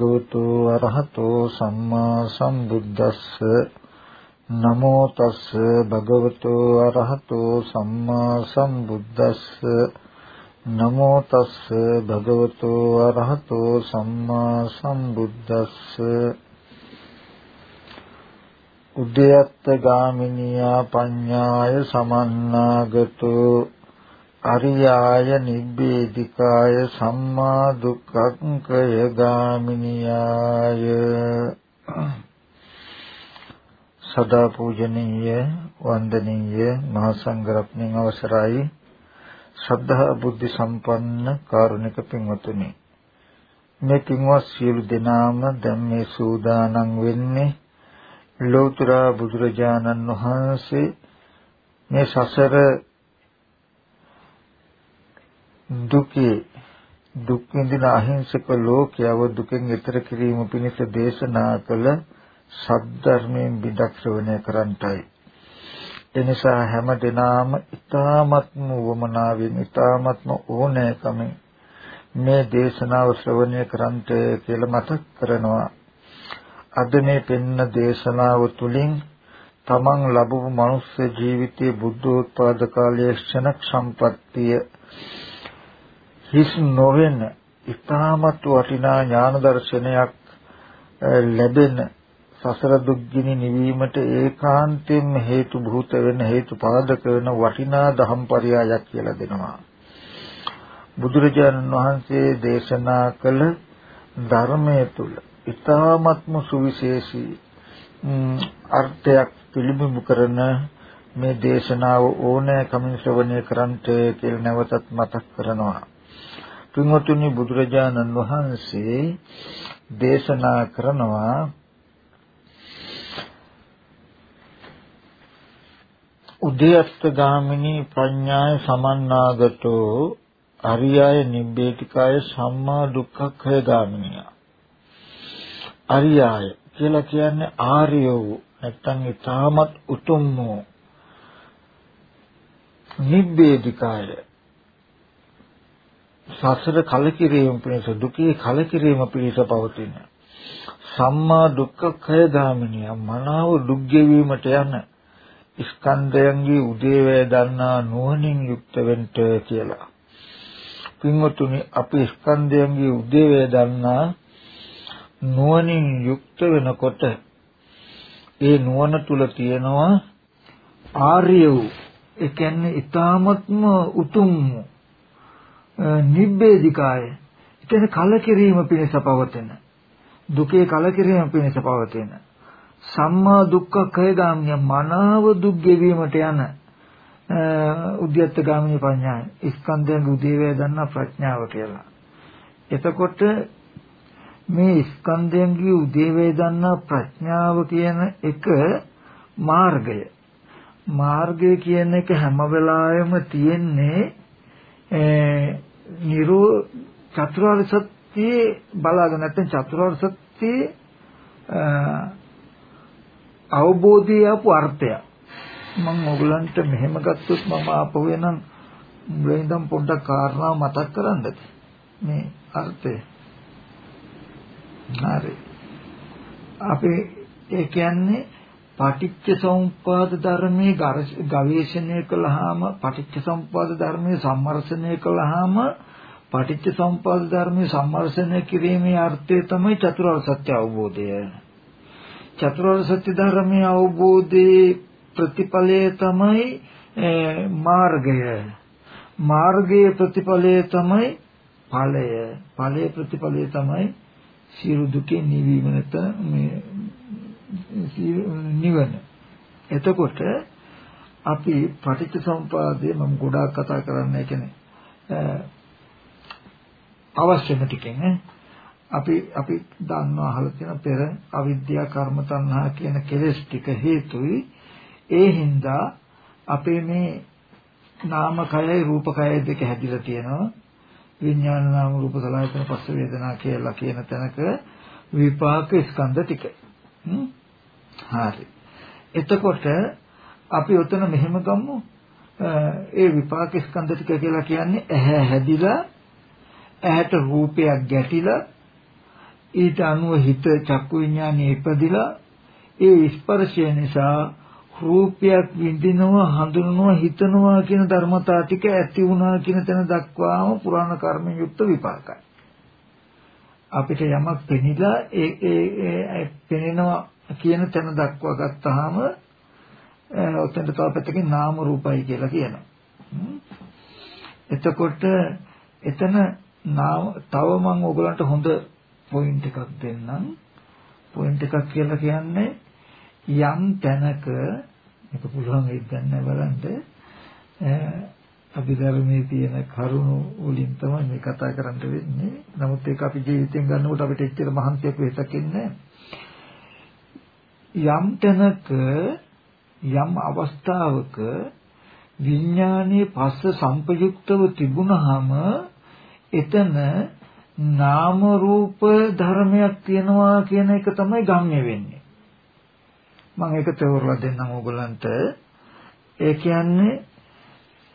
තස්ස භගවතු අරහතෝ සම්මා සම්බුද්දස්ස. නමෝ තස්ස භගවතු අරහතෝ සම්මා සම්බුද්දස්ස. නමෝ තස්ස භගවතු අරහතෝ සම්මා සම්බුද්දස්ස. උද්‍යත්ත ගාමිනියා පඤ්ඤාය සමන්නාගතෝ. අරියාය නිබ්බේධිකාය සම්මා දුක්ඛංකය ගාමිනියාය. සදා පූජනීය වන්දනීය මහා සංඝරත්නයන් අවසරයි. ශ්‍රද්ධා බුද්ධ සම්පන්න කාරුණික පින්වතුනි මේ පින්වත් සියලු දෙනාම දැන් මේ සූදානම් වෙන්නේ ලෝතර බුදුරජාණන් වහන්සේ මේ සසර දුකේ දුක් විඳින අහිංසක ලෝකයව දුකෙන් ඈතර කිරීම පිණිස දේශනා කළ සද්ධර්මයෙන් බිදක් ශ්‍රවණය කරන්ටයි. එනිසා හැම දිනාම ඊ타ත්ම වමනාවෙන් ඊ타ත්ම ඕනෑකමින් මේ දේශනාව ශ්‍රවණය කරන්ට කියලා මතක් කරනවා. අද මේ පෙන්න දේශනාව තුළින් තමන් ලැබුණු මනුස්ස ජීවිතයේ බුද්ධෝත්පාද කාලයේ ක්ෂණ සම්පත්තිය හිස් නොවන ඊ타මත් වටිනා ඥාන දර්ශනයක් ලැබෙන සසර දුක්ගිනි නිවීමට ඒකාන්තයෙන් හේතු භූත වෙන හේතු පාදක වෙන වටිනා දහම් පරයයක් කියලා දෙනවා. බුදුරජාණන් වහන්සේ දේශනා කළ ධර්මයේ තුල ඊ타මත්ම සුවිශේෂී අර්ථයක් පිළිබිඹු කරන මේ දේශනාව ඕනෑ කමින් ශ්‍රවණය කරන්ට කියලා නැවතත් මතක් කරනවා. පින්වතුනි බුදුරජාණන් වහන්සේ දේශනා කරනවා උද්‍යස්ත ගාමිනී ප්‍රඥාය සමන්නාගතෝ අරියාය නිබ්බේතිකාය සම්මා දුක්ඛය ගාමිනිය. අරියාය කියලා කියන්නේ ආර්ය වූ නැත්තම් ඊටමත් උතුම් වූ නිබ්බේධිකාය සසර කලකිරීම පිණිස දුකේ කලකිරීම පිණිස පවතින සම්මා දුක්ඛ khය ගාමිනිය මනාව දුක් ගෙවීමට යන ස්කන්ධයන්ගේ උදේවැය දන්නා නුවණින් යුක්ත වෙන්න කියලා. පින්වතුනි අපි ස්කන්ධයන්ගේ උදේවැය දන්නා නුවණින් යුක්ත වෙනකොට ඒ නුවණ තුල තියෙනවා ආර්ය වූ ඒ කියන්නේ ඊ타මත්ම උතුම් නිබ්බේධිකාය කියන්නේ කලකිරීම පිණිස පවතින දුකේ කලකිරීම පිණිස පවතින සම්මා දුක්ඛ කයගාමිය මනාව දුක් ගෙවීමට යන උද්‍යත්ත ගාමිනී ප්‍රඥාය ස්කන්ධයන් උදේවැය දන්නා ප්‍රඥාව කියලා. එතකොට මේ ස්කන්ධයන්ගේ උදේවැය දන්නා ප්‍රඥාව කියන එක මාර්ගය. මාර්ගය කියන එක හැම වෙලාවෙම තියෙන්නේ නිරෝ චතුරාර්ය සත්‍යයේ බලාගෙන නැත්නම් චතුරාර්ය සත්‍යයේ අවබෝධය ආපු අර්ථය. මම ඔයගලන්ට මෙහෙම ගත්තොත් මම ආපහු එනම් වෙනදම් පොඩ්ඩක් කාරණා මතක් කරන්නද? මේ අර්ථය. හරි. අපි ඒ කියන්නේ පටිච්ච සමුප්පාද ධර්මයේ ගවේෂණය කළාම පටිච්ච සමුප්පාද ධර්මයේ සම්මර්ෂණය කළාම පටිච්ච සමුප්පාද ධර්මයේ සම්මර්ෂණය කිරීමේ අර්ථය තමයි චතුරාර්ය සත්‍ය අවබෝධය. චතුරාර්ය සත්‍ය ධර්මයේ අවබෝධයේ ප්‍රතිඵලය තමයි මාර්ගය. මාර්ගයේ ප්‍රතිඵලය තමයි ඵලය. ඵලයේ ප්‍රතිඵලය තමයි සියලු දුකේ නිවීම මේ නිවන. එතකොට අපි පටිච්ච සමුපාදයේ මම ගොඩාක් කතා කරන්නේ කියන්නේ අවශ්‍යම ටිකෙන් අපි අපි දන්නවා අහලා තියෙන පෙර අවිද්‍යා කර්ම තණ්හා කියන කෙලෙස් ටික හේතුයි. ඒ හින්දා අපේ මේ නාම කයයි රූප කයයි දෙක හැදිලා තියෙනවා. විඥාන නාම රූප සලආයතන පස්ස වේදනා කියලා කියන තැනක විපාක ස්කන්ධ ටික. හරි එතකොට අපි උතන මෙහෙම ගමු ඒ විපාක ස්කන්ධ ටික කියලා කියන්නේ ඇහැ හැදිලා ඇහැට රූපයක් ගැටිලා ඊට අනුව හිත චක්කු විඥානේ ඉපදිලා ඒ ස්පර්ශය නිසා රූපයක් විඳිනවා හඳුනනවා හිතනවා කියන ධර්මතා ටික ඇති වුණා කියන තැන දක්වාම පුරාණ කර්මෙන් යුක්ත විපාකයි. අපිට යමක් පෙනිලා ඒ ඒ පෙනෙනවා කියන තැන දක්වා ගත්තාම ඔතෙන්ට තව පැත්තකින් නාම රූපයි කියලා කියනවා. එතකොට එතන නාම තව මම ඔයගලන්ට හොඳ පොයින්ට් එකක් දෙන්නම්. පොයින්ට් එකක් කියලා කියන්නේ යම් තැනක මේක පුළුවන් වෙයිද නැහැ බලන්න. අභිධර්මයේ තියෙන කරුණු වලින් තමයි මේ කතා කරන්න වෙන්නේ. නමුත් ඒක අපි ජීවිතෙන් ගන්නකොට අපිට එච්චර මහන්සියක් වෙසක් ඉන්නේ යම් තැනක යම් අවස්ථාවක විඥානයේ පස්ස සංපයුක්තව තිබුණාම එතන නාම රූප ධර්මයක් තියෙනවා කියන එක තමයි ගම්ම්‍ය වෙන්නේ. මම ඒක තේරුම් දෙන්නම් ඕගලන්ට. ඒ කියන්නේ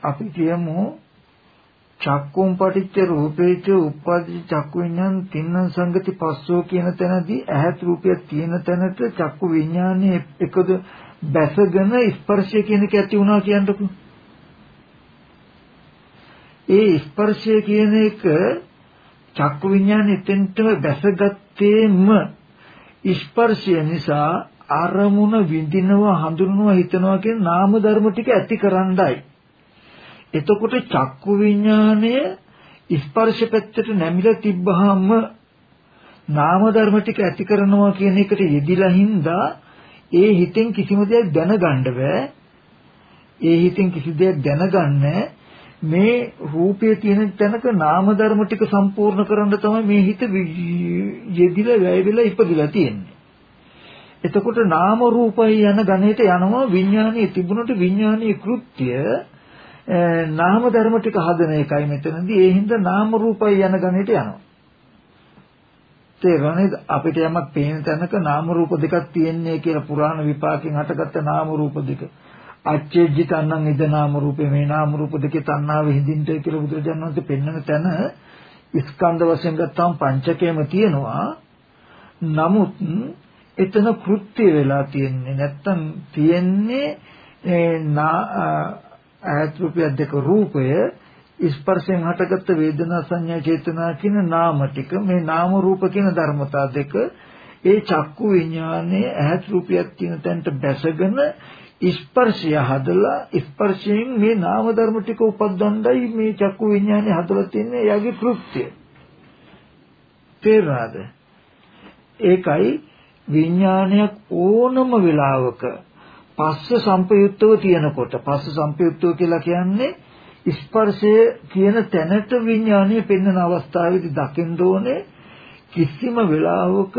අපි කියමු චක්කුම් පටිච්ච රූපේච උප්පදි චක්කු විඥාන තින්න සංගති පස්සෝ කියන තැනදී ඇහත් රූපයක් තියෙන තැනට චක්කු විඥානයේ එකද බැසගෙන ස්පර්ශය කියන එක ඇති වුණා කියන්නකෝ. ඒ ස්පර්ශය කියන එක චක්කු විඥානේ එතෙන්ට බැසගත්තේම ස්පර්ශය නිසා අරමුණ විඳිනවා හඳුනනවා හිතනවා කියන නාම ධර්ම ටික ඇති කරන්නයි. එතකොට චක්කු විඥානය ස්පර්ශ පැත්තට නැමිලා තිබ්බහම නාම ධර්ම ටික ඇති කරනවා කියන එකට යෙදිලා හින්දා ඒ හිතෙන් කිසිම දෙයක් දැනගන්න බෑ. ඒ හිතෙන් කිසි දෙයක් දැනගන්න මේ රූපයේ තියෙන තැනක නාම ධර්ම ටික සම්පූර්ණ කරන්න තමයි මේ හිත යෙදිලා වැය වෙලා ඉපදිලා තියෙන්නේ. එතකොට නාම රූපයි යන ගණයට යනවා විඥානයේ තිබුණට විඥානීය කෘත්‍ය නාම ධර්ම ටික හදන එකයි මෙතනදී ඒ හින්දා නාම රූපයි යන ගණයට යනවා. තේරෙනවද අපිට යමක් පේන තැනක නාම රූප දෙකක් තියෙන්නේ කියලා පුරාණ විපාකෙන් හටගත්ත නාම රූප දෙක. අච්චේජ්ජි තණ්හං ඉද නාම රූපේ මේ නාම රූප දෙකේ තණ්හාව හිඳින්ට කියලා බුදුරජාණන් වහන්සේ පෙන්වන තැන ස්කන්ධ වශයෙන් ගත්තාම පංචකයම තියෙනවා. නමුත් එතන කෘත්‍ය වෙලා තියෙන්නේ නැත්තම් තියෙන්නේ ආයත් රූපය දෙක රූපය ස්පර්ශයෙන් හටගත්ත වේදනා සංඥා චේතනා කියන නාම ටික මේ නාම රූප කියන ධර්මතා දෙක ඒ චක්කු විඥානයේ ඇහත් රූපයක් තියෙන තැනට බැසගෙන ස්පර්ශය හදලා ස්පර්ශයෙන් මේ නාම ධර්ම ටික උපද්දණ්ඩයි මේ චක්කු විඥානය හදලා තින්නේ එයාගේ කෘත්‍යය. තේරුණාද? ඒකයි විඥානයක් ඕනම වෙලාවක පස්ස සංපයුක්තව තියෙනකොට පස්ස සංපයුක්තව කියලා කියන්නේ ස්පර්ශය කියන තැනට විඥානය පෙන්වන අවස්ථාවේදී දකින්න ඕනේ කිසිම වෙලාවක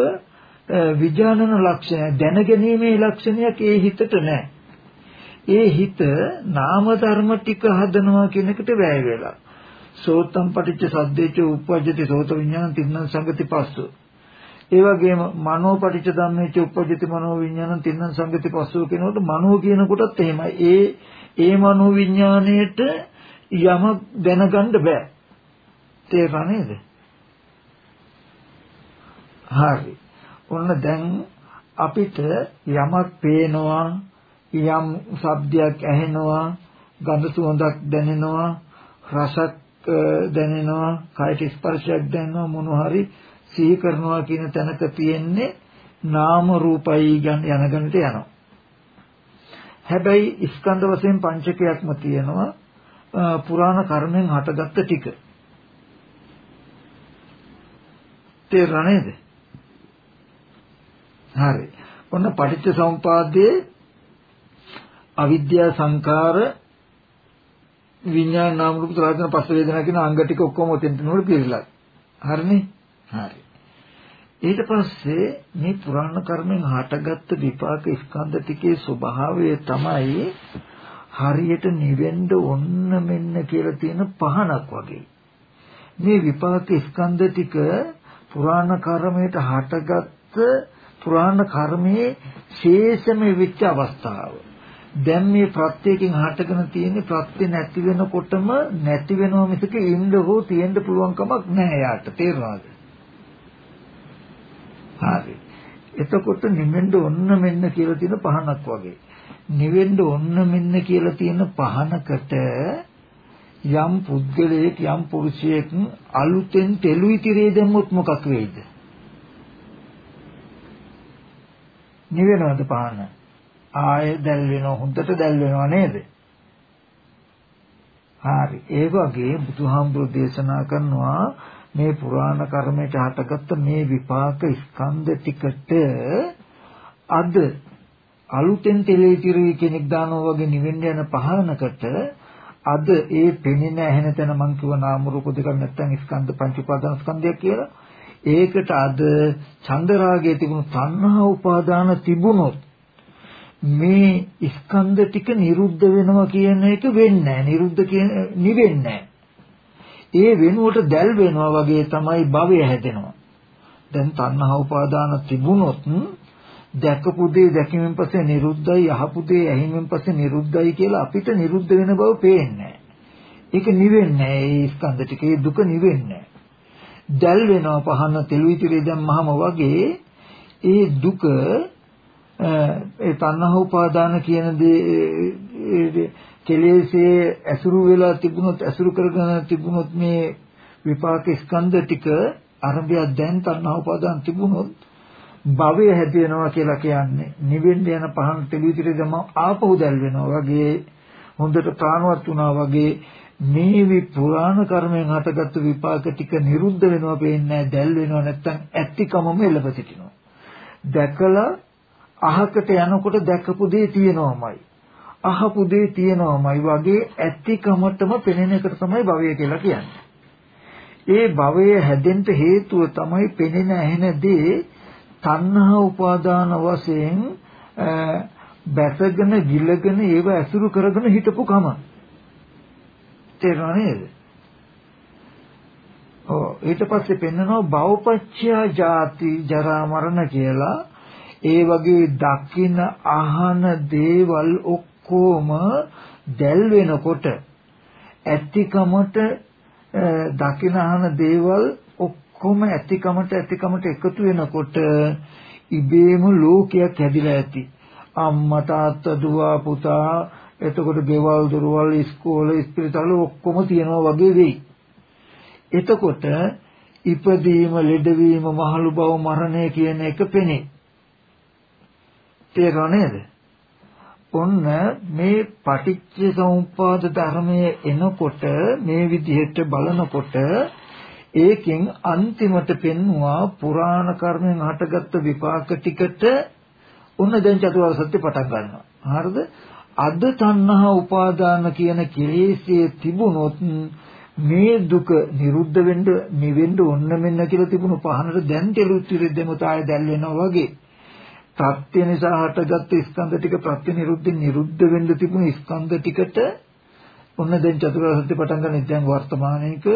විඥානන ලක්ෂණ දැනගැනීමේ ලක්ෂණයක් ඒ හිතට නැහැ. ඒ හිත නාම ධර්ම ටික හදනවා කියන එකට වැය වෙලා. සෝතම් පටිච්ච සද්දේච උප්පජ්ජති සෝත විඥාන තින්න සංගති පස්සු. ඒ වගේම මනෝ පටිච්ච ධම්මේච උප්පජ්ජති මනෝ විඥාන තින්න සංගති පස්සු කියනකොට මනෝ කියන කොටත් එහෙමයි. ඒ ඒ මනෝ විඥාණයට යම දැනගන්න බෑ. තේරුණා නේද? හරි. ඔන්න දැන් අපිට යමක් පේනවා යම් ශබ්දයක් ඇහෙනවා ගඳ සුවඳක් දැනෙනවා රසක් දැනෙනවා කායික ස්පර්ශයක් දැනෙනවා මොන හරි සිහි කරනවා කියන තැනක තියෙන්නේ නාම රූපයි යන ගණට යනවා හැබැයි ස්කන්ධ වශයෙන් පංචකයක්ම තියෙනවා පුරාණ කර්මෙන් හටගත්ත ටික තේරුණා නේද හරි ඔන්න පටිච්ච සමුපාදයේ අවිද්‍යා සංකාර විඥාන නාම රූප ත්‍රිලක්ෂණ පස්ස වේදනා කියන අංග ටික ඔක්කොම ඔතෙන්ට නෝර පිළිලා. හරිනේ? හරි. ඊට පස්සේ මේ පුරාණ කර්මෙන් හටගත්ත විපාක ස්කන්ධ ටිකේ ස්වභාවය තමයි හරියට නිවෙන්න ඔන්න මෙන්න කියලා තියෙන පහනක් වගේ. මේ විපාක ස්කන්ධ ටික පුරාණ කර්මයට හටගත්ත පුරාණ කර්මයේ ශේෂම වෙච්ච අවස්ථාව. දැන් මේ ප්‍රත්‍යයෙන් හටගෙන තියෙන ප්‍රත්‍ය නැති වෙනකොටම නැති වෙනව මිසක ඉන්න හෝ තියෙන්න පුළුවන් කමක් නැහැ යාට තේරෙනවද හරි. එතකොට නිවෙන්න ඔන්න මෙන්න කියලා තියෙන පහනක් වගේ. නිවෙන්න ඔන්න මෙන්න කියලා තියෙන පහනකට යම් පුද්ගලයෙක් යම් පුරුෂයෙක් අලුතෙන් තෙලු ඉතිරේ දැම්මොත් මොකක් වෙයිද? නිවෙනවද පහන? ආයෙ දැල් වෙනව හොඳට දැල් වෙනව නේද? හරි. ඒ වගේ බුදුහාමුදුරු දේශනා කරනවා මේ පුරාණ කර්මයට හටගත්ත මේ විපාක ස්කන්ධ ටිකට අද අලුතෙන් තෙලේ ඉතිරි කෙනෙක් දානවා වගේ නිවෙන්න යන පහනකට අද ඒ පෙනෙන ඇහෙන තැන මං කිව්ව නාම රූප දෙක නැත්තම් ස්කන්ධ පංච උපාදාන ස්කන්ධයක් කියලා. ඒකට අද චන්දරාගයේ තිබුණු තණ්හා උපාදාන තිබුණොත් මේ ස්කන්ධ ටික නිරුද්ධ වෙනවා කියන එක වෙන්නේ නැහැ. නිරුද්ධ කියන නිවෙන්නේ ඒ වෙනුවට දැල් වෙනවා වගේ තමයි භවය හැදෙනවා. දැන් තණ්හා උපාදාන තිබුණොත් දැකපු දේ දැකීමෙන් පස්සේ නිරුද්ධයි අහපු දේ ඇහිමෙන් පස්සේ නිරුද්ධයි කියලා අපිට නිරුද්ධ වෙන බව පේන්නේ ඒක නිවෙන්නේ ඒ ස්කන්ධ ටිකේ දුක නිවෙන්නේ දැල් වෙනවා පහන තෙළු ඉතිරි දැම්මහම වගේ ඒ දුක ඒ තණ්හා උපාදාන කියන දේ කෙලෙසේ ඇසුරු වෙලා තිබුණොත් ඇසුරු කරගෙන තිබුණොත් මේ විපාක ස්කන්ධ ටික අරබිය දැන් තණ්හා උපාදාන තිබුණොත් භවය හැදෙනවා කියලා කියන්නේ නිවෙන්න යන පහන් තෙලිවිතරේ දම ආපහු දැල් වෙනවා වගේ හොඳට ප්‍රාණවත් වුණා වගේ මේ වි පුරාණ කර්මයෙන් හටගත්තු විපාක ටික නිරුද්ධ වෙනවා පේන්නේ දැල් වෙනවා නැත්තම් ඇත්තිකමම එළඹ සිටිනවා. දැකලා අහකට යනකොට දැකපු දේ තියෙනවමයි. අහපු දේ තියෙනවමයි වගේ ඇත්තිකමටම පෙනෙන එකට තමයි භවය කියලා කියන්නේ. ඒ භවය හැදෙන්න හේතුව තමයි පෙනෙන ඇහෙන දේ තණ්හා උපාදාන වශයෙන් බැසගෙන ගිලගෙන ඒව ඇසුරු කරගෙන හිටපු කම. තේරෙනව නේද? ඔව්. ඊට පස්සේ පෙන්නනවා භවපච්චය ජාති ජරා මරණ කියලා. ඒ වගේ දකින අහන දේවල් ඔක්කොම දැල් වෙනකොට ඇතිකමට දකින අහන දේවල් ඔක්කොම ඇතිකමට ඇතිකමට එකතු වෙනකොට ඉබේම ලෝකයක් හැදිලා ඇති. අම්මා තාත්තා දුව පුතා එතකොට ගෙවල් දොරවල් ඉස්කෝල ඉස්පිරිතාල ඔක්කොම තියනවා වගේ වෙයි. එතකොට ඉපදීම ලෙඩවීම මහලු බව මරණය කියන එක පෙනේ. තේරෙනව නේද? ඔන්න මේ පටිච්ච සමුප්පාද ධර්මයේ එනකොට මේ විදිහට බලනකොට ඒකෙන් අන්තිමට පෙන්නවා පුරාණ කර්මෙන් හටගත්ත විපාක ටිකට උන්න දැන් චතුරාර්ය සත්‍ය පටන් ගන්නවා. හරිද? අද තණ්හා උපාදාන කියන කෙලෙස්යේ තිබුණොත් මේ දුක නිරුද්ධ වෙන්න නිවෙන්න ඕන්න මෙන්න කියලා තිබුණු පහනට දැන් තෙලුත් විරෙද්දම තාය දැල් වෙනවා වගේ. ප්‍රත්‍ය නිසා හටගත්ත ස්කන්ධ ටික ප්‍රත්‍ය නිරුද්ධ නිරුද්ධ වෙන්න තිබුණු ස්කන්ධ ටිකට ඔන්න දැන් චතුරාර්ය සත්‍ය පටන් ගන්න දැන් වර්තමානයේක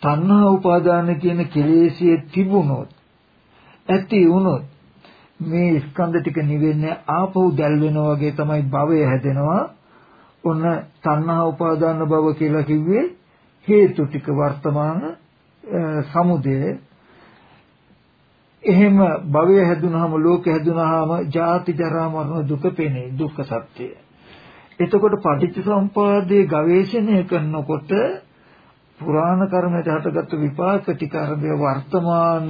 තණ්හා උපාදාන කියන කෙලෙසිය තිබුණොත් ඇති වුණොත් මේ ස්කන්ධ ටික නිවෙන්නේ ආපහු දැල් වෙනවා වගේ තමයි භවය හැදෙනවා. ඔන්න තණ්හා උපාදාන භව කියලා කිව්වේ හේතු ටික වර්තමාන සමුදය එහෙම භවය හැදුනහම ලෝකෙ හැදුනහම ජාති ජරා මරණ දුක පෙනේ දුක්ඛ සත්‍යය. එතකොට පටිච්චසමුපාදයේ ගවේෂණය කරනකොට පුරාණ කර්මයට හටගත්තු විපාක ටික අරබේ වර්තමාන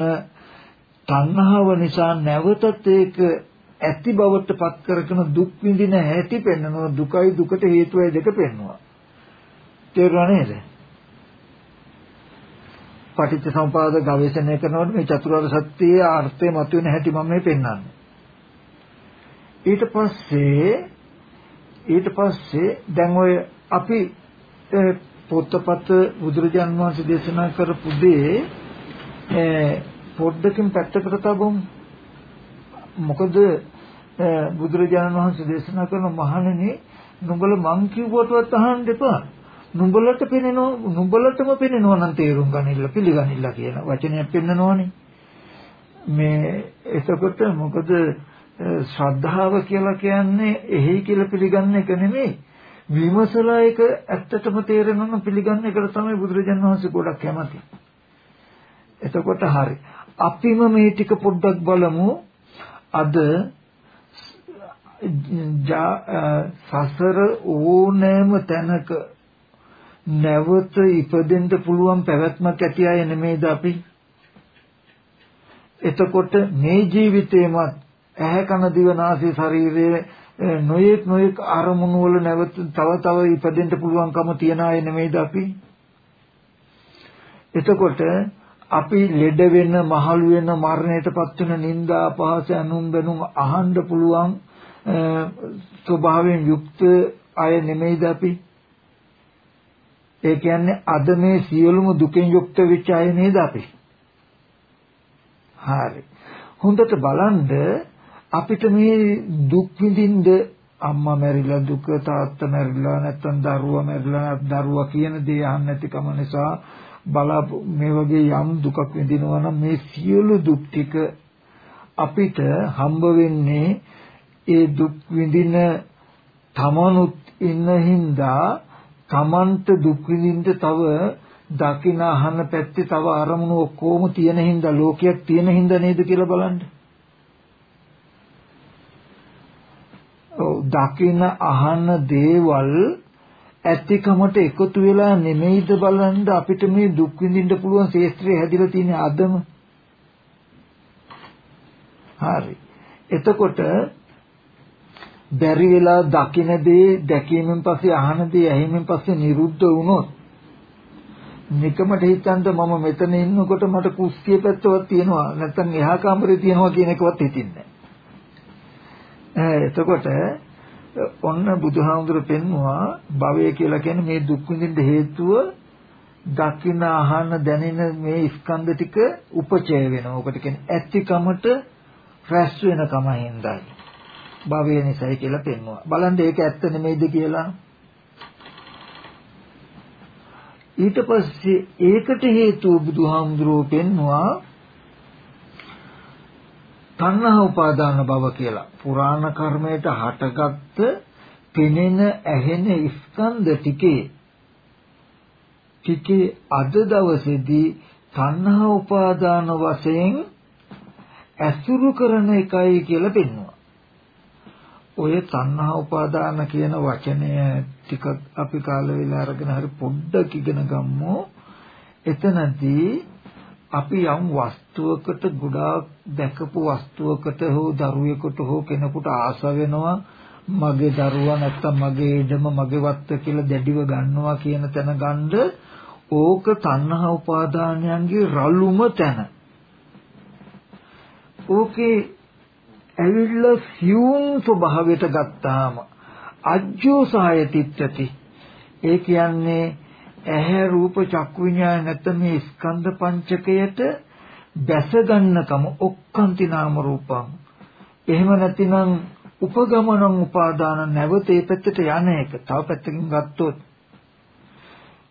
තණ්හාව නිසා නැවතත් ඒක ඇති බවට පත් කරගෙන දුක් විඳින හැටි පෙන්වනවා. දුකයි දුකට හේතුවයි දෙක පෙන්වනවා. තේරුණා නේද? පටිච්ච සමුපාද ගවේෂණය කරනකොට මේ චතුරාර්ය සත්‍යයේ අර්ථය මතුවෙන හැටි මම මේ පෙන්වන්නේ ඊට පස්සේ ඊට පස්සේ දැන් ඔය අපි පොත්පත් බුදුරජාන් වහන්සේ දේශනා කරපු දේ පොඩ්ඩකින් පැත්තකට තබමු. මොකද බුදුරජාණන් වහන්සේ දේශනා කරන මහණෙනි නුඹල මං කිව්වටවත් අහන්න එපා. නුඹලට පෙනෙනව නුඹලටම පෙනෙනව නම් තේරුම් ගනින්න පිළිගනින්න කියන වචනයක් පෙන්නනවනේ. මේ එතකොට මොකද ශ්‍රද්ධාව කියලා කියන්නේ එහි කියලා පිළිගන්න එක නෙමෙයි. විමසලා ඒක ඇත්තටම තේරෙනවා නම් පිළිගන්න එකට තමයි බුදුරජාණන් වහන්සේ ගොඩක් කැමති. එතකොට හරි. අපිම මේ ටික පොඩ්ඩක් බලමු අද සසර ඕනෑම තැනක නැවත ඉපදෙන්න පුළුවන් පැවැත්මක් ඇති අය නෙමෙයිද අපි? එතකොට මේ ජීවිතේමත් ඇහැ කන දිව නාසය ශරීරයේ නොයෙක් නොයෙක් අරමුණු වල නැවත තව තව ඉපදෙන්න පුළුවන්කම තියන අය නෙමෙයිද අපි? එතකොට අපි ලෙඩ වෙන මහලු වෙන මරණයටපත් වෙන නිന്ദා අපහාස අනුම් බැනුම් අහන්න පුළුවන් ස්වභාවයෙන් යුක්ත අය නෙමෙයිද අපි? ඒ කියන්නේ අද මේ සියලුම දුකෙන් යුක්ත වෙච්ච අය නේද අපි? හරි. හොඳට බලන්න අපිට මේ දුක් විඳින්න අම්මා මැරිලා දුක තාත්තා මැරිලා නැත්නම් දරුවා මැරිලා දරුවා කියන දේ අහන්න නැතිකම නිසා බලා මේ වගේ යම් දුකක් විඳිනවා නම් මේ සියලු දුක් ටික අපිට හම්බ වෙන්නේ ඒ දුක් විඳින තමනුත් ඉන්න හින්දා තමන්ට දුක් විඳින්න තව දකින අහන පැත්තේ තව අරමුණු ඔක්කොම තියෙන හින්දා ලෝකයක් තියෙන හින්දා නේද කියලා බලන්න. ඔව් දකින අහන දේවල් ඇතිකමට එකතු වෙලා නෙමෙයිද බලන්න අපිට මේ දුක් විඳින්න පුළුවන් ශේත්‍රය හැදිලා තියෙන අදම. හරි. එතකොට බැරි වෙලා දකින දේ දැකීමෙන් පස්සේ අහන දේ ඇහිමෙන් පස්සේ නිරුද්ධ වුණොත් නිකමට හිතන්ද මම මෙතන ඉන්නකොට මට කුස්සිය පැත්තවත් තියෙනවා නැත්නම් එහා කාමරේ තියෙනවා කියන එකවත් හිතින්නේ නැහැ. එතකොට ඔන්න බුදුහාමුදුර පෙන්නවා භවය කියලා කියන්නේ මේ දුක් විඳින්න හේතුව දකින අහන දැනෙන මේ ස්කන්ධ ටික උපචය වෙනවා. ඔකට කියන්නේ ඇත්තිකමට රැස් වෙන කම හින්දායි. භවය නිසායි කියලා පෙන්වුවා. බලන්න ඒක ඇත්ත නෙමෙයිද කියලා. ඊට පස්සේ ඒකට හේතුව බුදුහාමුදුරුවෝ පෙන්වුවා තණ්හා උපාදාන භව කියලා. පුරාණ කර්මයට හටගත්ත පෙනෙන ඇහෙන ස්කන්ධ ටිකේ ටිකේ අද දවසේදී තණ්හා උපාදාන වශයෙන් ඇසුරු කරන එකයි කියලා පෙන්වුවා. ඔය තණ්හා උපාදාන කියන වචනය ටික අපි කාල වේලා අරගෙන හරි පොඩ්ඩක් ඉගෙන ගමු. එතනදී අපි යම් වස්තුවකට ගොඩාක් දැකපු වස්තුවකට හෝ දරුවෙකුට හෝ කෙනෙකුට ආස වෙනවා මගේ දරුවා නැත්තම් මගේ ඉඩම මගේ වත්ත කියලා දැඩිව ගන්නවා කියන තැන ගන්න ඕක තණ්හා උපාදානයන්ගේ රළුම තැන. ඕකේ ඇවිල්ලා සියුම් ස්වභාවයට ගත්තාම අජ්ජෝසහය තිත්තති ඒ කියන්නේ ඇහැ රූප චක්කු විඤ්ඤාණ නැත්නම් මේ ස්කන්ධ පංචකයට දැස ගන්නකම ඔක්කාන්ති නාම රූපං. එහෙම නැතිනම් උපගමනං උපාදාන නැවත ඒ පැත්තට යන එක තව පැත්තකින් ගත්තොත්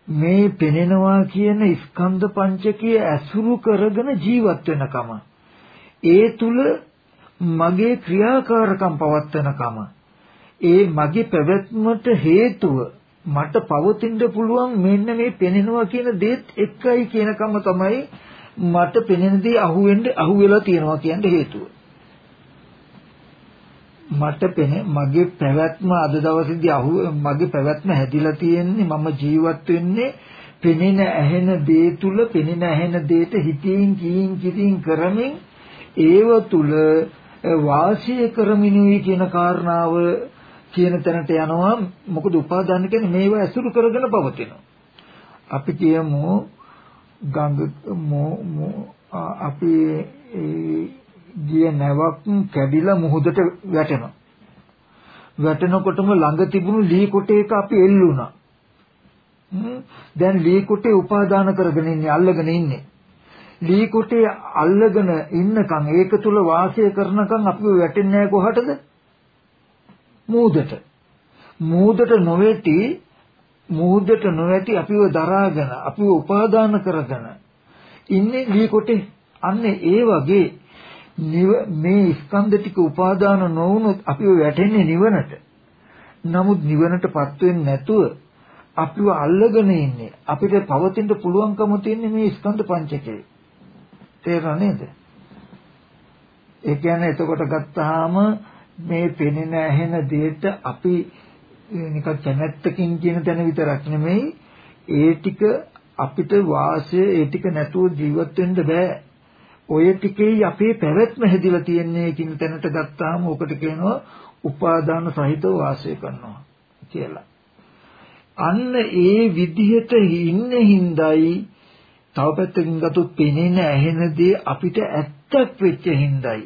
මේ පෙනෙනවා කියන ස්කන්ධ පංචකය ඇසුරු කරගෙන ජීවත් වෙනකම ඒ තුල මගේ ක්‍රියාකාරකම් පවත්වනකම ඒ මගේ පැවැත්මට හේතුව මට පවතින්න පුළුවන් මෙන්න මේ පෙනෙනවා කියන දේත් එකයි කියනකම තමයි මට පෙනෙන දේ අහුවෙන්න අහුවෙලා තියෙනවා කියන හේතුව. මට පෙනේ මගේ පැවැත්ම අද දවසේදී අහු මගේ පැවැත්ම හැදිලා තියෙන්නේ මම ජීවත් වෙන්නේ පෙනෙන ඇහෙන දේ තුල පෙනෙන ඇහෙන දේට හිතින් කීින් කිරින් කරමින් ඒව තුල වාසිය කරමිනුයි කියන කාරණාව කියන තැනට යනවා. මොකද උපාදාන කියන්නේ මේවා ඇසුරු කරගෙන පවතිනවා. අපි කියමු ගඟ අපි ගිය නැවක් කැඩිලා මුහුදට වැටෙනවා. වැටෙනකොටම ළඟ තිබුණු ලී කොටේක අපි එල්ලුණා. දැන් ලී කොටේ උපාදාන කරගෙන ඉන්නේ අල්ලගෙන ඉන්නේ. ලී කොටේ අල්ලගෙන ඉන්නකම් ඒක තුල වාසය කරනකම් අපිව වැටෙන්නේ නැහැ කොහටද? මූදට. මූදට නොවේටි මූදට නොවැටි අපිව දරාගෙන අපිව උපාදාන කරගෙන ඉන්නේ ලී කොටේ. අන්න ඒ වගේ මේ ස්කන්ධ ටික උපාදාන නොවුනොත් අපිව වැටෙන්නේ නිවනට. නමුත් නිවනටපත් වෙන්නේ නැතුව අපිව අල්ලගෙන ඉන්නේ අපිට පවතින්න පුළුවන්කම තියෙන්නේ මේ ස්කන්ධ පංචකේ. තේරෙනව නේද? ඒ කියන්නේ එතකොට ගත්තාම මේ පෙනෙන ඇහෙන දෙයට අපි නිකන් කැමැත්තකින් කියන තැන විතරක් නෙමෙයි ඒ ටික අපිට වාසය ඒ ටික නැතුව ජීවත් වෙන්න බෑ. ඔය ටිකේ අපේ පැවැත්ම හැදිලා තියන්නේ කියන තැනට ගත්තාම ඔකට කියනවා උපාදාන සහිතව වාසය කරනවා කියලා. අන්න ඒ විදිහට ඉන්න හිඳයි තව පැත්තකින් ගත්තොත් පෙනෙන ඇහෙන දේ අපිට ඇත්තක් වෙච්ච හිඳයි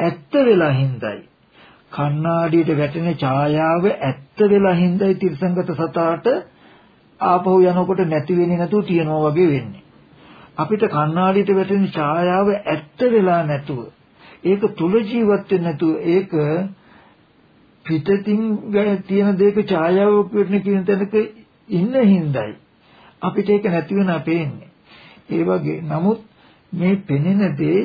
ඇත්ත වෙලා හිඳයි කණ්ණාඩියට වැටෙන ඡායාව ඇත්ත වෙලා හිඳයි තිරසංගත සතාට ආපහු යනකොට නැති වෙන්නේ නැතුව තියනවා වගේ වෙන්නේ. අපිට කණ්ණාඩියට වැටෙන ඡායාව ඇත්ත වෙලා නැතුව ඒක තුල ජීවත් වෙන්නේ නැතුව ඒක පිටතින් තියෙන දෙයක ඡායාවක් වෙන්න කියන තැනක ඉන්න හිඳයි අපිට ඒක නැති වෙනා පේන්නේ. ඒ වගේ නමුත් මේ පෙනෙන දේ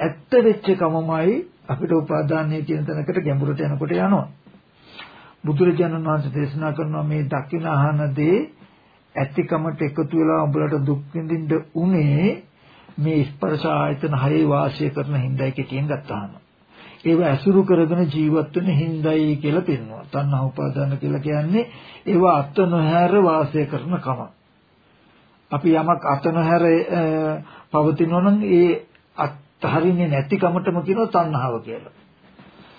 ඇත්ත වෙච්ච කමමයි අපිට උපාදානය කියන තැනකට ගැඹුරට යනකොට යනවා. බුදුරජාණන් වහන්සේ දේශනා කරනවා මේ දකින අහන දේ ඇතිකමට එකතු වෙලා උඹලට දුක් විඳින්න උනේ මේ ස්පර්ශ ආයතන හයේ වාසය කරන හිඳයි කියන ගත්තාම. ඒව ඇසුරු කරගෙන ජීවත් වෙන හිඳයි කියලා පෙන්වනවා. තණ්හා උපාදාන කියලා කියන්නේ ඒව අත් නොහැර වාසය කරන කම. අපි යමක් අත නොහැර පවතිනවා නම් ඒ අත්හරින්නේ නැති කමටම කියනවා තණ්හාව කියලා.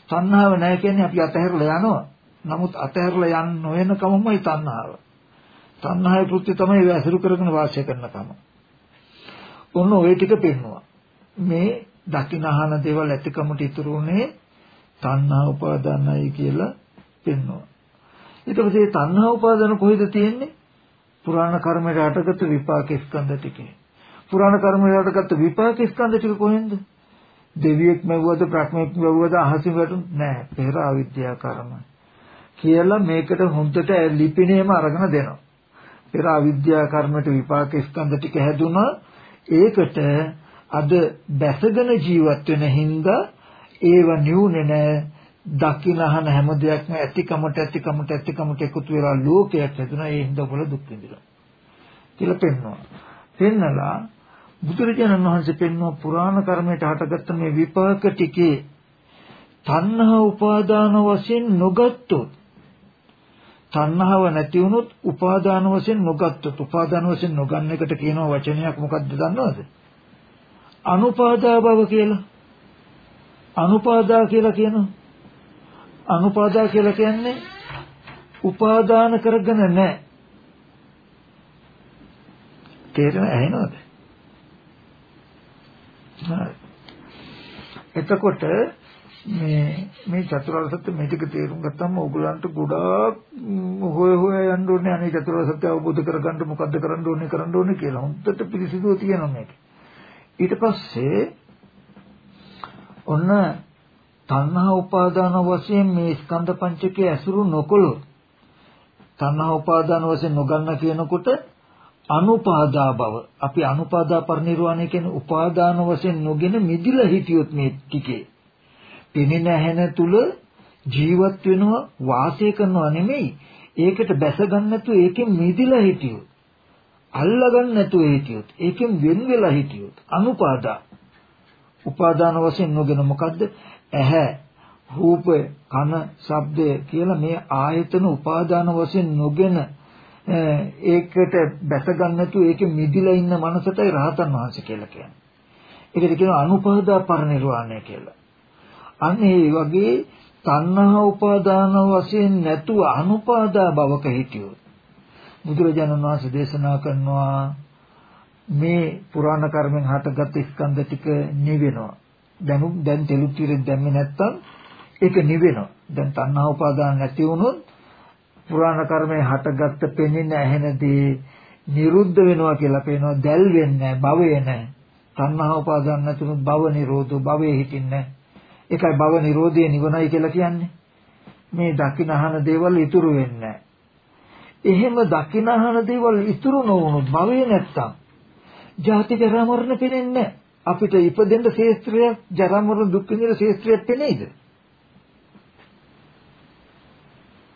තණ්හාව නැහැ කියන්නේ අපි අතහැරලා යනවා. නමුත් අතහැරලා යන්න නොවන කමමයි තණ්හාව. තණ්හාවේ කෘත්‍ය තමයි ඒව ඇසුරු කරගෙන වාසය කරන කම. ඔන්න ওই ටික පෙන්වනවා. මේ දකිනහන දේවල් ඇතිකමට ඉතුරු උනේ තණ්හා උපාදානයි කියලා පෙන්වනවා. ඊට පස්සේ තණ්හා උපාදාන කොහෙද තියෙන්නේ? පුරාණ කර්මයට අටගත විපාක ස්කන්ධ ටිකේ. පුරාණ කර්මයට අටගත විපාක ස්කන්ධ ටික කොහෙන්ද? දෙවියෙක් මැව්වද ප්‍රඥෙක් මැව්වද අහසින් වැටුන් නෑ. පෙර අවිද්‍යා කර්ම. කියලා මේකට හොඳට ලිපිනේම අරගෙන දෙනවා. පෙර අවිද්‍යා කර්මයට විපාක ස්කන්ධ ටික හැදුනා ඒකට අද බැසගෙන ජීවත් වෙන හින්දා ඒව නියුනේ නැහැ දකින්න අහන හැම දෙයක්ම ඇතිකමට ඇතිකමට ඇතිකමට එකතු වෙලා ලෝකයක් හැදුනා ඒ හින්දා වල දුක් විඳිනවා කියලා පෙන්වනවා පෙන්නලා බුදුරජාණන් වහන්සේ පෙන්වන පුරාණ කර්මයට හටගත්ත මේ විපාක ටිකේ තණ්හා උපාදාන වශයෙන් නොගත්තොත් තණ්හාව නැති වුණොත් උපාදාන වශයෙන් නොගත්තොත් උපාදාන වශයෙන් නොගන්න එකට කියන වචනයක් මොකක්ද දන්නවද අනුපාදා භව කියලා. අනුපාදා කියලා කියනවා. අනුපාදා කියලා කියන්නේ උපාදාන කරගෙන නැහැ. තේරෙන ඇහෙනවද? එතකොට මේ මේ චතුරාර්ය සත්‍ය මේ ටික තේරුම් ගත්තම ඕගලන්ට ගොඩාක් හොය හොය යන්න ඕනේ අනේ චතුරාර්ය සත්‍ය අවබෝධ කරගන්න මොකද්ද කරන්න ඕනේ කරන්න ඕනේ කියලා. හොඳට පිළිසිදුව තියෙනවා මේක. ඊට පස්සේ ඔන්න තණ්හා උපාදාන වශයෙන් මේ ස්කන්ධ පංචකයේ ඇසුරු නොකොළොත් තණ්හා උපාදාන වශයෙන් නොගන්න කියනකොට අනුපාදා බව අපි අනුපාදා පරිනිර්වාණය කියන උපාදාන වශයෙන් නොගෙන මිදිලා හිටියොත් මේ ටිකේ. පෙනෙන ඇහෙන තුල ජීවත් වෙනවා වාසය කරනවා නෙමෙයි. ඒකට බැස ගන්න නැතුව ඒකෙන් මිදිලා හිටියොත් අල්ලගන්න නැතුව හිටියොත් ඒකෙන් වෙන් වෙලා හිටියොත් අනුපාදා. උපාදාන වශයෙන් නොගෙන මොකද්ද? ඇහැ රූප කන ශබ්දය කියලා මේ ආයතන උපාදාන වශයෙන් නොගෙන ඒකට බැස ගන්න නැතුව ඒකෙ මිදිලා ඉන්න මනසටයි රහතන් වහන්සේ කියලා කියන්නේ. ඒකට කියනවා අනුපාදා පරිනිර්වාණය කියලා. අන්න ඒ වගේ තණ්හා උපාදාන වශයෙන් නැතුව අනුපාදා භවක හිටියොත් බුදුරජාණන් වහන්සේ දේශනා කරනවා මේ පුරාණ කර්මෙන් හටගත් ස්කන්ධ ටික නිවෙනවා. දැනු දැන් තෙලු తీරෙන් දැම්මේ නැත්තම් ඒක නිවෙනවා. දැන් තණ්හා උපාදාන නැති වුණොත් පුරාණ කර්මයෙන් හටගත්ත පෙනෙන ඇහෙනදී නිරුද්ධ වෙනවා කියලා පේනවා. දැල් වෙන්නේ භවය නැහැ. තණ්හා උපාදාන නැතුණු භව නිරෝධෝ භවයේ හිටින්නේ ඒකයි භව නිරෝධය නිවනයි කියලා කියන්නේ. මේ දකින්න අහන දේවල් ඉතුරු වෙන්නේ එහෙම දකිනහන දේවල් ඉතුරු නොවුණොත් භවය නැත්තම් ජාති ජරා මරණ පෙනෙන්නේ අපිට ඉපදෙන්න ශේස්ත්‍රයක් ජරා මරණ දුක් විඳින ශේස්ත්‍රයක් පෙනෙයිද?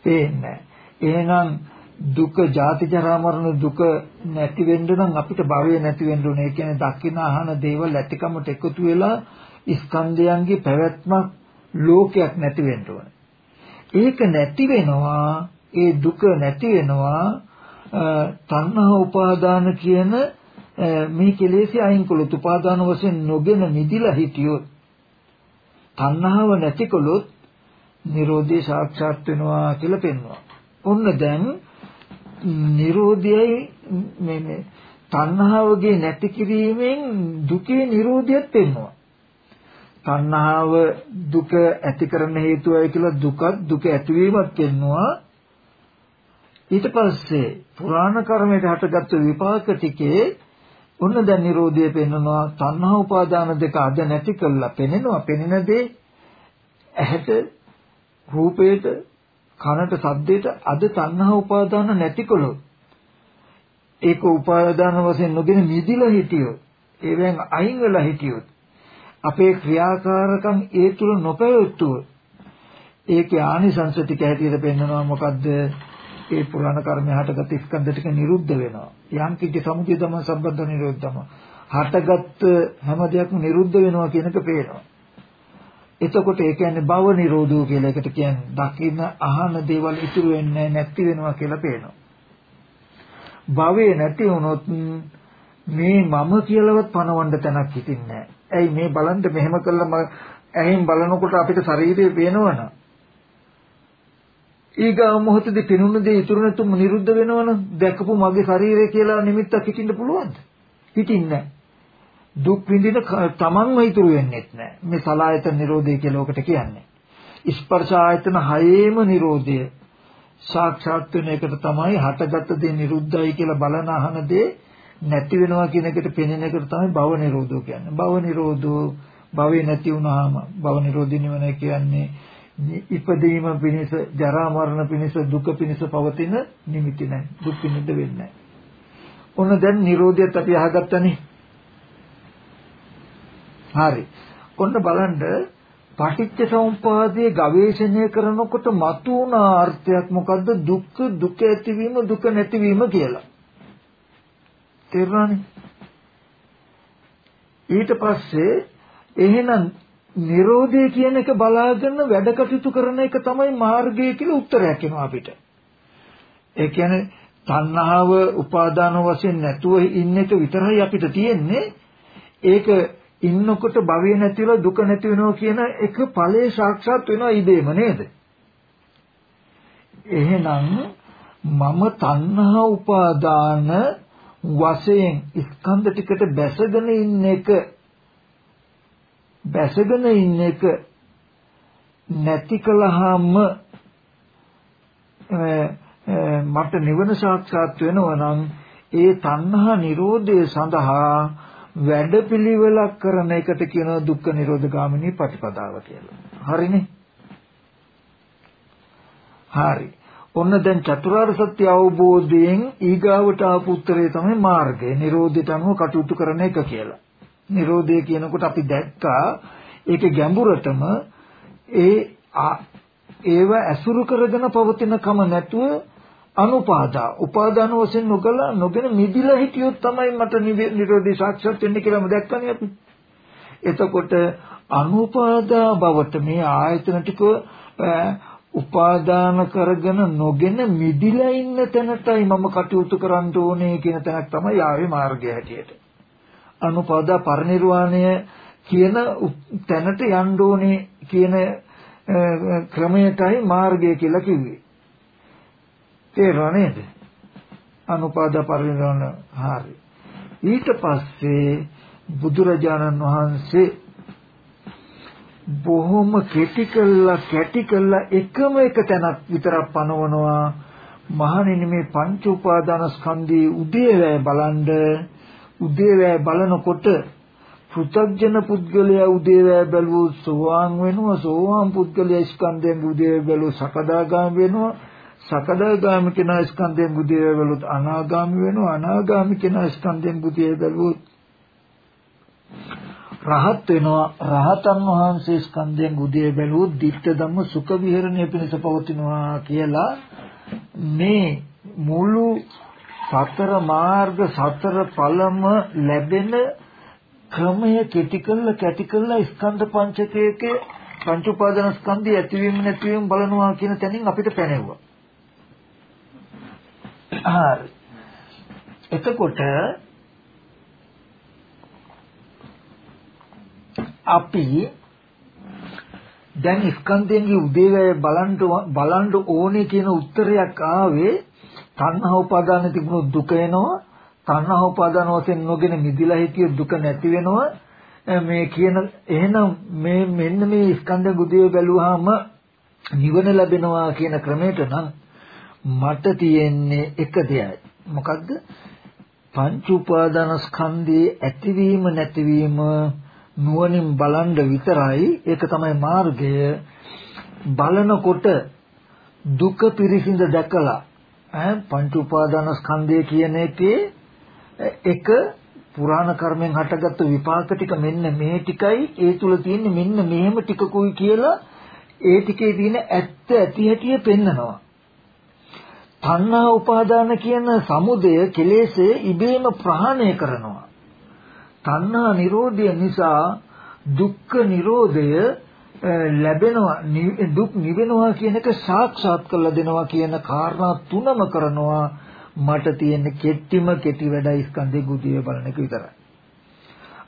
පේන්නේ. එහෙනම් දුක ජාති ජරා මරණ දුක නැති වෙන්න නම් අපිට භවය නැති වෙන්න ඕනේ. ඒ කියන්නේ දකින අහන දේවල් ඇතිකමට එකතු වෙලා ස්කන්ධයන්ගේ පැවැත්මක් ලෝකයක් නැති වෙන්න ඕනේ. ඒක නැති වෙනවා ඒ දුක නැති වෙනවා තණ්හා උපාදාන කියන මේ කෙලෙස් අයින් කළොත් උපාදාන වශයෙන් නොගෙන නිදිලා හිටියොත් තණ්හාව නැති කළොත් Nirodhe සාක්ෂාත් වෙනවා කියලා පෙන්වනවා. ඔන්න දැන් Nirodhayයි මේ මේ තණ්හාවගේ නැති කිරීමෙන් දුකේ Nirodhayත් පෙන්වනවා. තණ්හාව දුක ඇති කරන හේතුවයි කියලා දුකත් දුක ඇතිවීමත් පෙන්වනවා. ඊට පස්සේ පුරාණ කර්මයට හටගත්තු විපාක ටිකේ ඔන්න දැන් Nirodhe පෙන්වනවා තණ්හා උපාදාන දෙක අද නැති කළා පෙනෙනවා. පෙනෙන දේ ඇහැට රූපයට කනට සද්දයට අද තණ්හා උපාදාන නැතිකොළොත් ඒක උපාදාන වශයෙන් නොගෙන මිදිලා හිටියොත් ඒවෙන් අයින් වෙලා හිටියොත් අපේ ක්‍රියාකාරකම් ඒ තුල නොපැවතුවොත් ඒකේ ආනිසංස ටික හැටියට පෙන්වනවා. මොකද්ද? ඒ පුරාණ කර්මය හටගත් ස්කන්ධ ටික නිරුද්ධ වෙනවා. යම් කිසි සමුදය ධම සම්බන්ධ නිරෝධම හටගත් හැම දෙයක්ම නිරුද්ධ වෙනවා කියන එක පේනවා. එතකොට ඒ කියන්නේ භව නිරෝධෝ කියලා එකට කියන්නේ දකින්න අහන දේවල් ඉතුරු වෙන්නේ නැති වෙනවා කියලා පේනවා. භවයේ නැති වුණොත් මේ මම කියලාවත් පණවන්න තැනක් හිටින්නේ නැහැ. ඇයි? මේ බලන්න මෙහෙම කළාම ඇහෙන් බලනකොට අපිට ශරීරය පේනවනම්. ඊගා මොහොතදී පිනුන දේ ඉතුරු නැතුම නිරුද්ධ වෙනවනම් දැකපු මගේ ශරීරය කියලා නිමිත්තක් හිටින්න පුළුවන්ද? හිටින්නේ නැහැ. දුක් විඳින තමන්ම ඉතුරු වෙන්නේ නැහැ. මේ සලායතන නිරෝධය කියලා ඔකට කියන්නේ. ස්පර්ශ ආයතන හයේම නිරෝධය සාක්ෂාත් වෙන එකට තමයි හටගත් දේ නිරුද්ධයි කියලා බලන අහන දේ නැති වෙනවා කියන එකට පෙනෙන එකට තමයි භව නිරෝධෝ කියන්නේ. භව නිරෝධෝ භවේ නැති වුනහම භව නිරෝධි නිවන කියන්නේ ඉපදීම පිණිස ජරා මරණ පිණිස දුක පිණිස පවතින නිමිති නැහැ. දුක් පිණිස වෙන්නේ නැහැ. ඔන්න දැන් නිරෝධයත් අපි අහගත්තනේ. හරි. ඔන්න බලන්න පටිච්ච සමුප්පාදයේ ගවේෂණය කරනකොට මතුවන අර්ථයක් මොකද්ද? දුක්ඛ දුක ඇතිවීම දුක නැතිවීම කියලා. තේරුණානේ? ඊට පස්සේ එහෙනම් Nirodhe කියන එක බලාගෙන වැඩ කටයුතු කරන එක තමයි මාර්ගය කියලා උත්තරයක් එනවා අපිට. ඒ කියන්නේ තණ්හාව උපාදාන වශයෙන් නැතුව ඉන්න එක විතරයි අපිට තියෙන්නේ. ඒක ඉන්නකොට භවය නැතිවලා දුක නැති වෙනවා කියන එක ඵලයේ සාක්ෂාත් වෙනවා ඉබේම නේද? එහෙනම් මම තණ්හා උපාදාන වශයෙන් ස්කන්ධ ටිකට බැසගෙන ඉන්න එක බැසගෙන ඉන්න එක නැති කළාම මට නිවන සාක්ෂාත් වෙනවා නම් ඒ තණ්හා නිරෝධය සඳහා වැඩපිළිවෙලක් කරන එකට කියනවා දුක්ඛ නිරෝධ ගාමිනී ප්‍රතිපදාව කියලා. හරිනේ? හරි. ඔන්න දැන් චතුරාර්ය සත්‍ය අවබෝධයෙන් ඊගාවට ආපු උත්තරේ තමයි මාර්ගය. නිරෝධයට අනුව කටයුතු කරන එක කියලා. නිරෝධය කියනකොට අපි දැක්කා ඒක ගැඹුරටම ඒ ඒව ඇසුරු කරගෙන පවතින කම නැතුව අනුපාදා උපාදාන වශයෙන් නොකලා නොගෙන මිදිලා හිටියොත් තමයි මට නිරෝධී සාක්ෂාත් වෙන්නේ කියලාම දැක්කනේ අපි. එතකොට අනුපාදා බවට මේ ආයතන ටික උපාදාන කරගෙන නොගෙන මිදිලා ඉන්න තැනටයි මම කටයුතු කරන්න ඕනේ කියන තැනක් තමයි ආවේ මාර්ගය හැටියට. අනුපාදා පරිනිර්වාණය කියන තැනට යන්න ඕනේ කියන ක්‍රමයටයි මාර්ගය කියලා කිව්වේ. තේරුණා නේද? අනුපාද පරිණාම හරි. ඊට පස්සේ බුදුරජාණන් වහන්සේ බොහොම කෙටි කළා කැටි කළා එකම එක තැනක් විතරක් පනවනවා මහණෙනි මේ පංච උපාදානස්කන්ධයේ උදේවැය බලන්ඩ උදේවැය බලනකොට පෘථග්ජන පුද්ගලයා උදේවැය බැලුවොත් සෝවාන් වෙනවා. සෝවාන් පුද්ගලයා ස්කන්ධයෙන් උදේවැය බැලුවොත් සකදාගාම වෙනවා. සකදාගාමි කෙනා ස්කන්ධයෙන් බුදිය බැලුවොත් අනාගාමි වෙනවා. අනාගාමි කෙනා ස්කන්ධයෙන් බුදිය බැලුවොත් රහත් වෙනවා. රහතන් වහන්සේ ස්කන්ධයෙන් බුදිය බැලුවොත් ditta ධම්ම සුඛ විහරණය පිණිස පවතිනවා කියලා මේ මුළු සතර මාර්ග සතර ඵලම ලැබෙන ක්‍රමය කෙටි කළ කැටි කළ ස්කන්ධ පංචකයේ පංච උපාදාන ස්කන්ධය ඇතිවීම නැතිවීම බලනවා කියන තැනින් අපිට පැනෙවුවා. හරි. එතකොට අපි දැන් ස්කන්ධයන්ගේ උදේවැය බලන්න බලන්න ඕනේ කියන උත්තරයක් ආවේ තණ්හා උපාදාන තිබුණු දුක එනවා. තණ්හා උපාදාන වශයෙන් නොගෙන මිදිලා හිටිය දුක නැති වෙනවා. මේ කියන එහෙනම් මේ මෙන්න මේ ස්කන්ධ බුදිය බැලුවාම නිවන ලැබෙනවා කියන ක්‍රමයට නම් මට තියෙන්නේ එක දෙයයි. මොකද්ද? පංච උපාදාන ස්කන්ධයේ ඇතිවීම නැතිවීම නුවණින් බලන් විතරයි. ඒක තමයි මාර්ගය. බලනකොට දුක පිරිසිඳ දැකලා ඈ පංච උපාදාන ස්කන්ධය කියන එකේ එක පුරාණ කර්මෙන් හටගත්තු විපාක ටික මෙන්න මේ ටිකයි ඒ තුල තියෙන්නේ මෙන්න මෙහෙම ටිකකුයි කියලා ඒ ටිකේ තියෙන ඇත්ත ඇති හැටි පෙන්නනවා. තණ්හා උපාදාන කියන සමුදය කෙලෙසේ ඉබේම ප්‍රහාණය කරනවා. තණ්හා නිරෝධය නිසා දුක්ඛ නිරෝධය ලැබෙනවා දුක් නිවෙනවා කියන එක සාක්ෂාත් කරලා දෙනවා කියන කාරණා තුනම කරනවා මට තියෙන කෙටිම කෙටි වැඩ ස්කන්ධේ ගුදිය බලන එක විතරයි.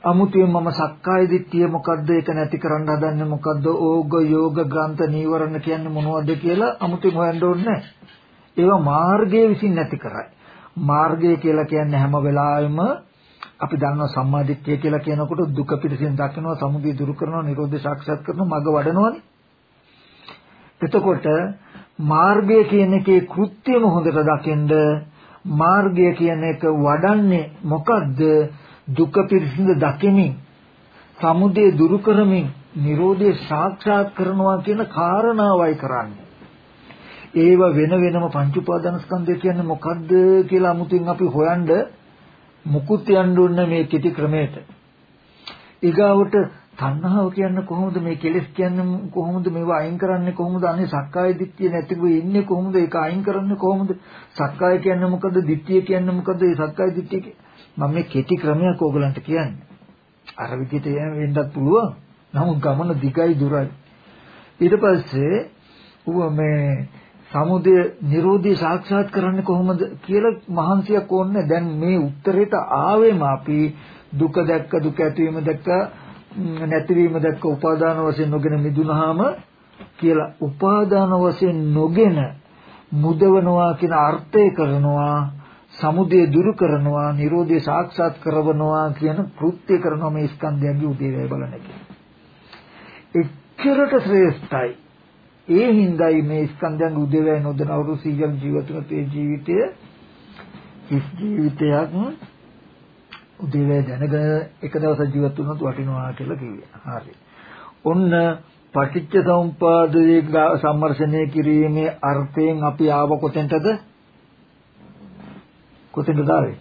අමුතුවෙන් මම සක්කාය දිට්ඨිය මොකද්ද ඒක නැති කරන්න හදන්නේ මොකද්ද ඕග යෝග ග්‍රන්ථ නීවරණ කියන්නේ මොනවද කියලා අමුතුවෙන් හොයන්න ඕනේ ඒවා මාර්ගයේ විසින් නැති කරයි. මාර්ගය කියලා කියන්නේ හැම වෙලාවෙම අපි දන්නවා සම්මාදිට්ඨිය කියලා කියනකොට දුක පිටින් දකිනවා සමුදය දුරු කරනවා නිරෝධය සාක්ෂාත් කරනවා මඟ වඩනවානේ. එතකොට මාර්ගය කියන එකේ කෘත්‍යම හොඳට දකින්ද මාර්ගය කියන එක වඩන්නේ මොකද්ද දුක පිරිසිඳ දකිමින් සමුදය දුරු කරමින් Nirodhe සාක්ෂාත් කරනවා කියන කාරණාවයි කරන්නේ. ඒව වෙන වෙනම පංච උපාදාන ස්කන්ධය කියන්නේ මොකද්ද කියලා අමුතින් අපි හොයන්න මුකුත් යන්න ඕනේ මේ කෙටි ක්‍රමයට. ඊගාවට තණ්හාව කියන්නේ කොහොමද? මේ කෙලෙස් කියන්නේ කොහොමද? මේවා අයින් කරන්නේ කොහොමද? අනේ සක්කාය දිට්ඨිය නැතිව ඉන්නේ කොහොමද? ඒක අයින් කරන්නේ කොහොමද? සක්කාය කියන්නේ මොකද්ද? දිට්ඨිය කියන්නේ මොකද්ද? ඒ සක්කාය දිට්ඨිය මම මේ කෙටි ක්‍රමයක් ඕගලන්ට කියන්නේ. අර විදිහට වෙන්නත් පුළුවන්. නමුත් ගමන දිගයි දුරයි. ඊට පස්සේ ඌ මේ සමුදය නිරෝධය සාක්ෂාත් කරන්නේ කොහොමද කියලා මහන්සියක් ඕනේ දැන් මේ උත්තරේට ආවෙම අපි දුක දැක්ක දුක ඇතිවීම දැක්ක නැතිවීම දැක්ක උපාදාන වශයෙන් නොගෙන මිදුනහම කියලා උපාදාන වශයෙන් නොගෙන මුදවනවා කියන අර්ථය කරනවා සමුදය දුරු කරනවා නිරෝධය සාක්ෂාත් කරවනවා කියන කෘත්‍ය කරනවා මේ ස්කන්ධයන්ගේ උදේවැය බලන එක. එච්චරට ශ්‍රේෂ්ඨයි. ඒ හින්දායි මේ ස්කන්ධයන්ගේ උදේවැය නොදන අවුරුදු 100ක් ජීවත් වුණ තේ ජීවිතය කිස් ජීවිතයක් උදේවැය දැනගෙන එක දවසක් ජීවත් වුණොත් වටිනවා කියලා කිව්වේ. හරි. ඔන්න පටිච්ච සමුපාදයේ සම්මර්ෂණය කිරීමේ අර්ථයෙන් අපි ආව කොතෙන්ටද? කොතෙන්ද ආවේ?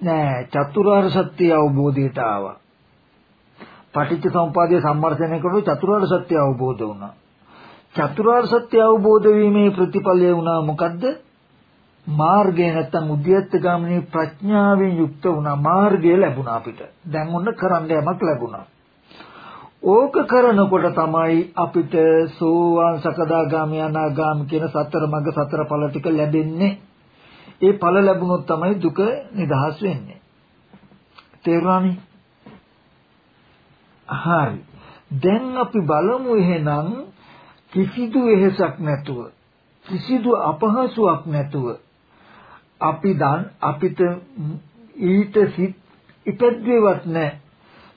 නෑ චතුරාර්ය සත්‍ය අවබෝධයට ආවා. පටිච්ච සමුපාදයේ සම්මර්ෂණය කරනකොට චතුරාර්ය සත්‍ය අවබෝධ වුණා. චතුරාර්ය සත්‍ය අවබෝධ වීමේ ප්‍රතිඵලය වුණා මොකද්ද? මාර්ගය නැත්තම් උද්‍යත්ත ගාමිනී ප්‍රඥාවෙන් යුක්ත වුණා මාර්ගය ලැබුණා අපිට. දැන් ඔන්න කරන්න යමක් ලැබුණා. ඕක කරනකොට තමයි අපිට සෝවාන් සකදාගාමී අනාගාමී කියන සතර මඟ සතර ඵල ටික ලැබෙන්නේ. ඒ ඵල ලැබුණොත් තමයි දුක නිදහස් වෙන්නේ. තේරුණානේ? හරි. දැන් අපි බලමු එහෙනම් කිසිදු වෙහසක් නැතුව කිසිදු අපහසුාවක් නැතුව අපි දන් අපිට ඊට සිත් ඉපද්දේවත් නැහැ.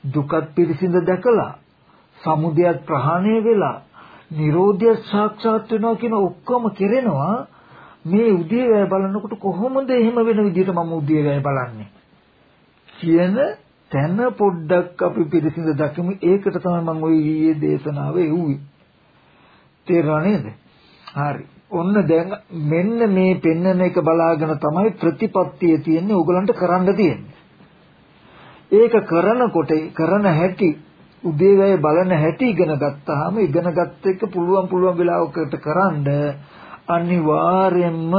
දුකත් පිරිසිඳ දැකලා සමුදයත් ප්‍රහාණය වෙලා නිරෝධය සාක්ෂාත් වෙනවා කියන ඔක්කොම කෙරෙනවා. මේ උදේවැය බලනකොට කොහොමද එහෙම වෙන විදිහට මම උදේවැය බලන්නේ? කියන තැන පොඩ්ඩක් අපි පිරිසිඳ දකිමු. ඒකට තමයි මම ওই ඊයේ දේශනාවේ එව්වේ. තේරුණා නේද? හරි. ඔන්න දැන් මෙන්න මේ පෙන්නන එක බලාගෙන තමයි ප්‍රතිපත්තිය තියෙන්නේ. ඕගලන්ට කරන්න තියෙන්නේ. ඒක කරනකොට කරන හැටි උදේවැය බලන හැටි ඉගෙන ගත්තාම ඉගෙන ගත්ත එක පුළුවන් පුළුවන් වෙලාවකට කරන්ඩ අනිවාර්යයෙන්ම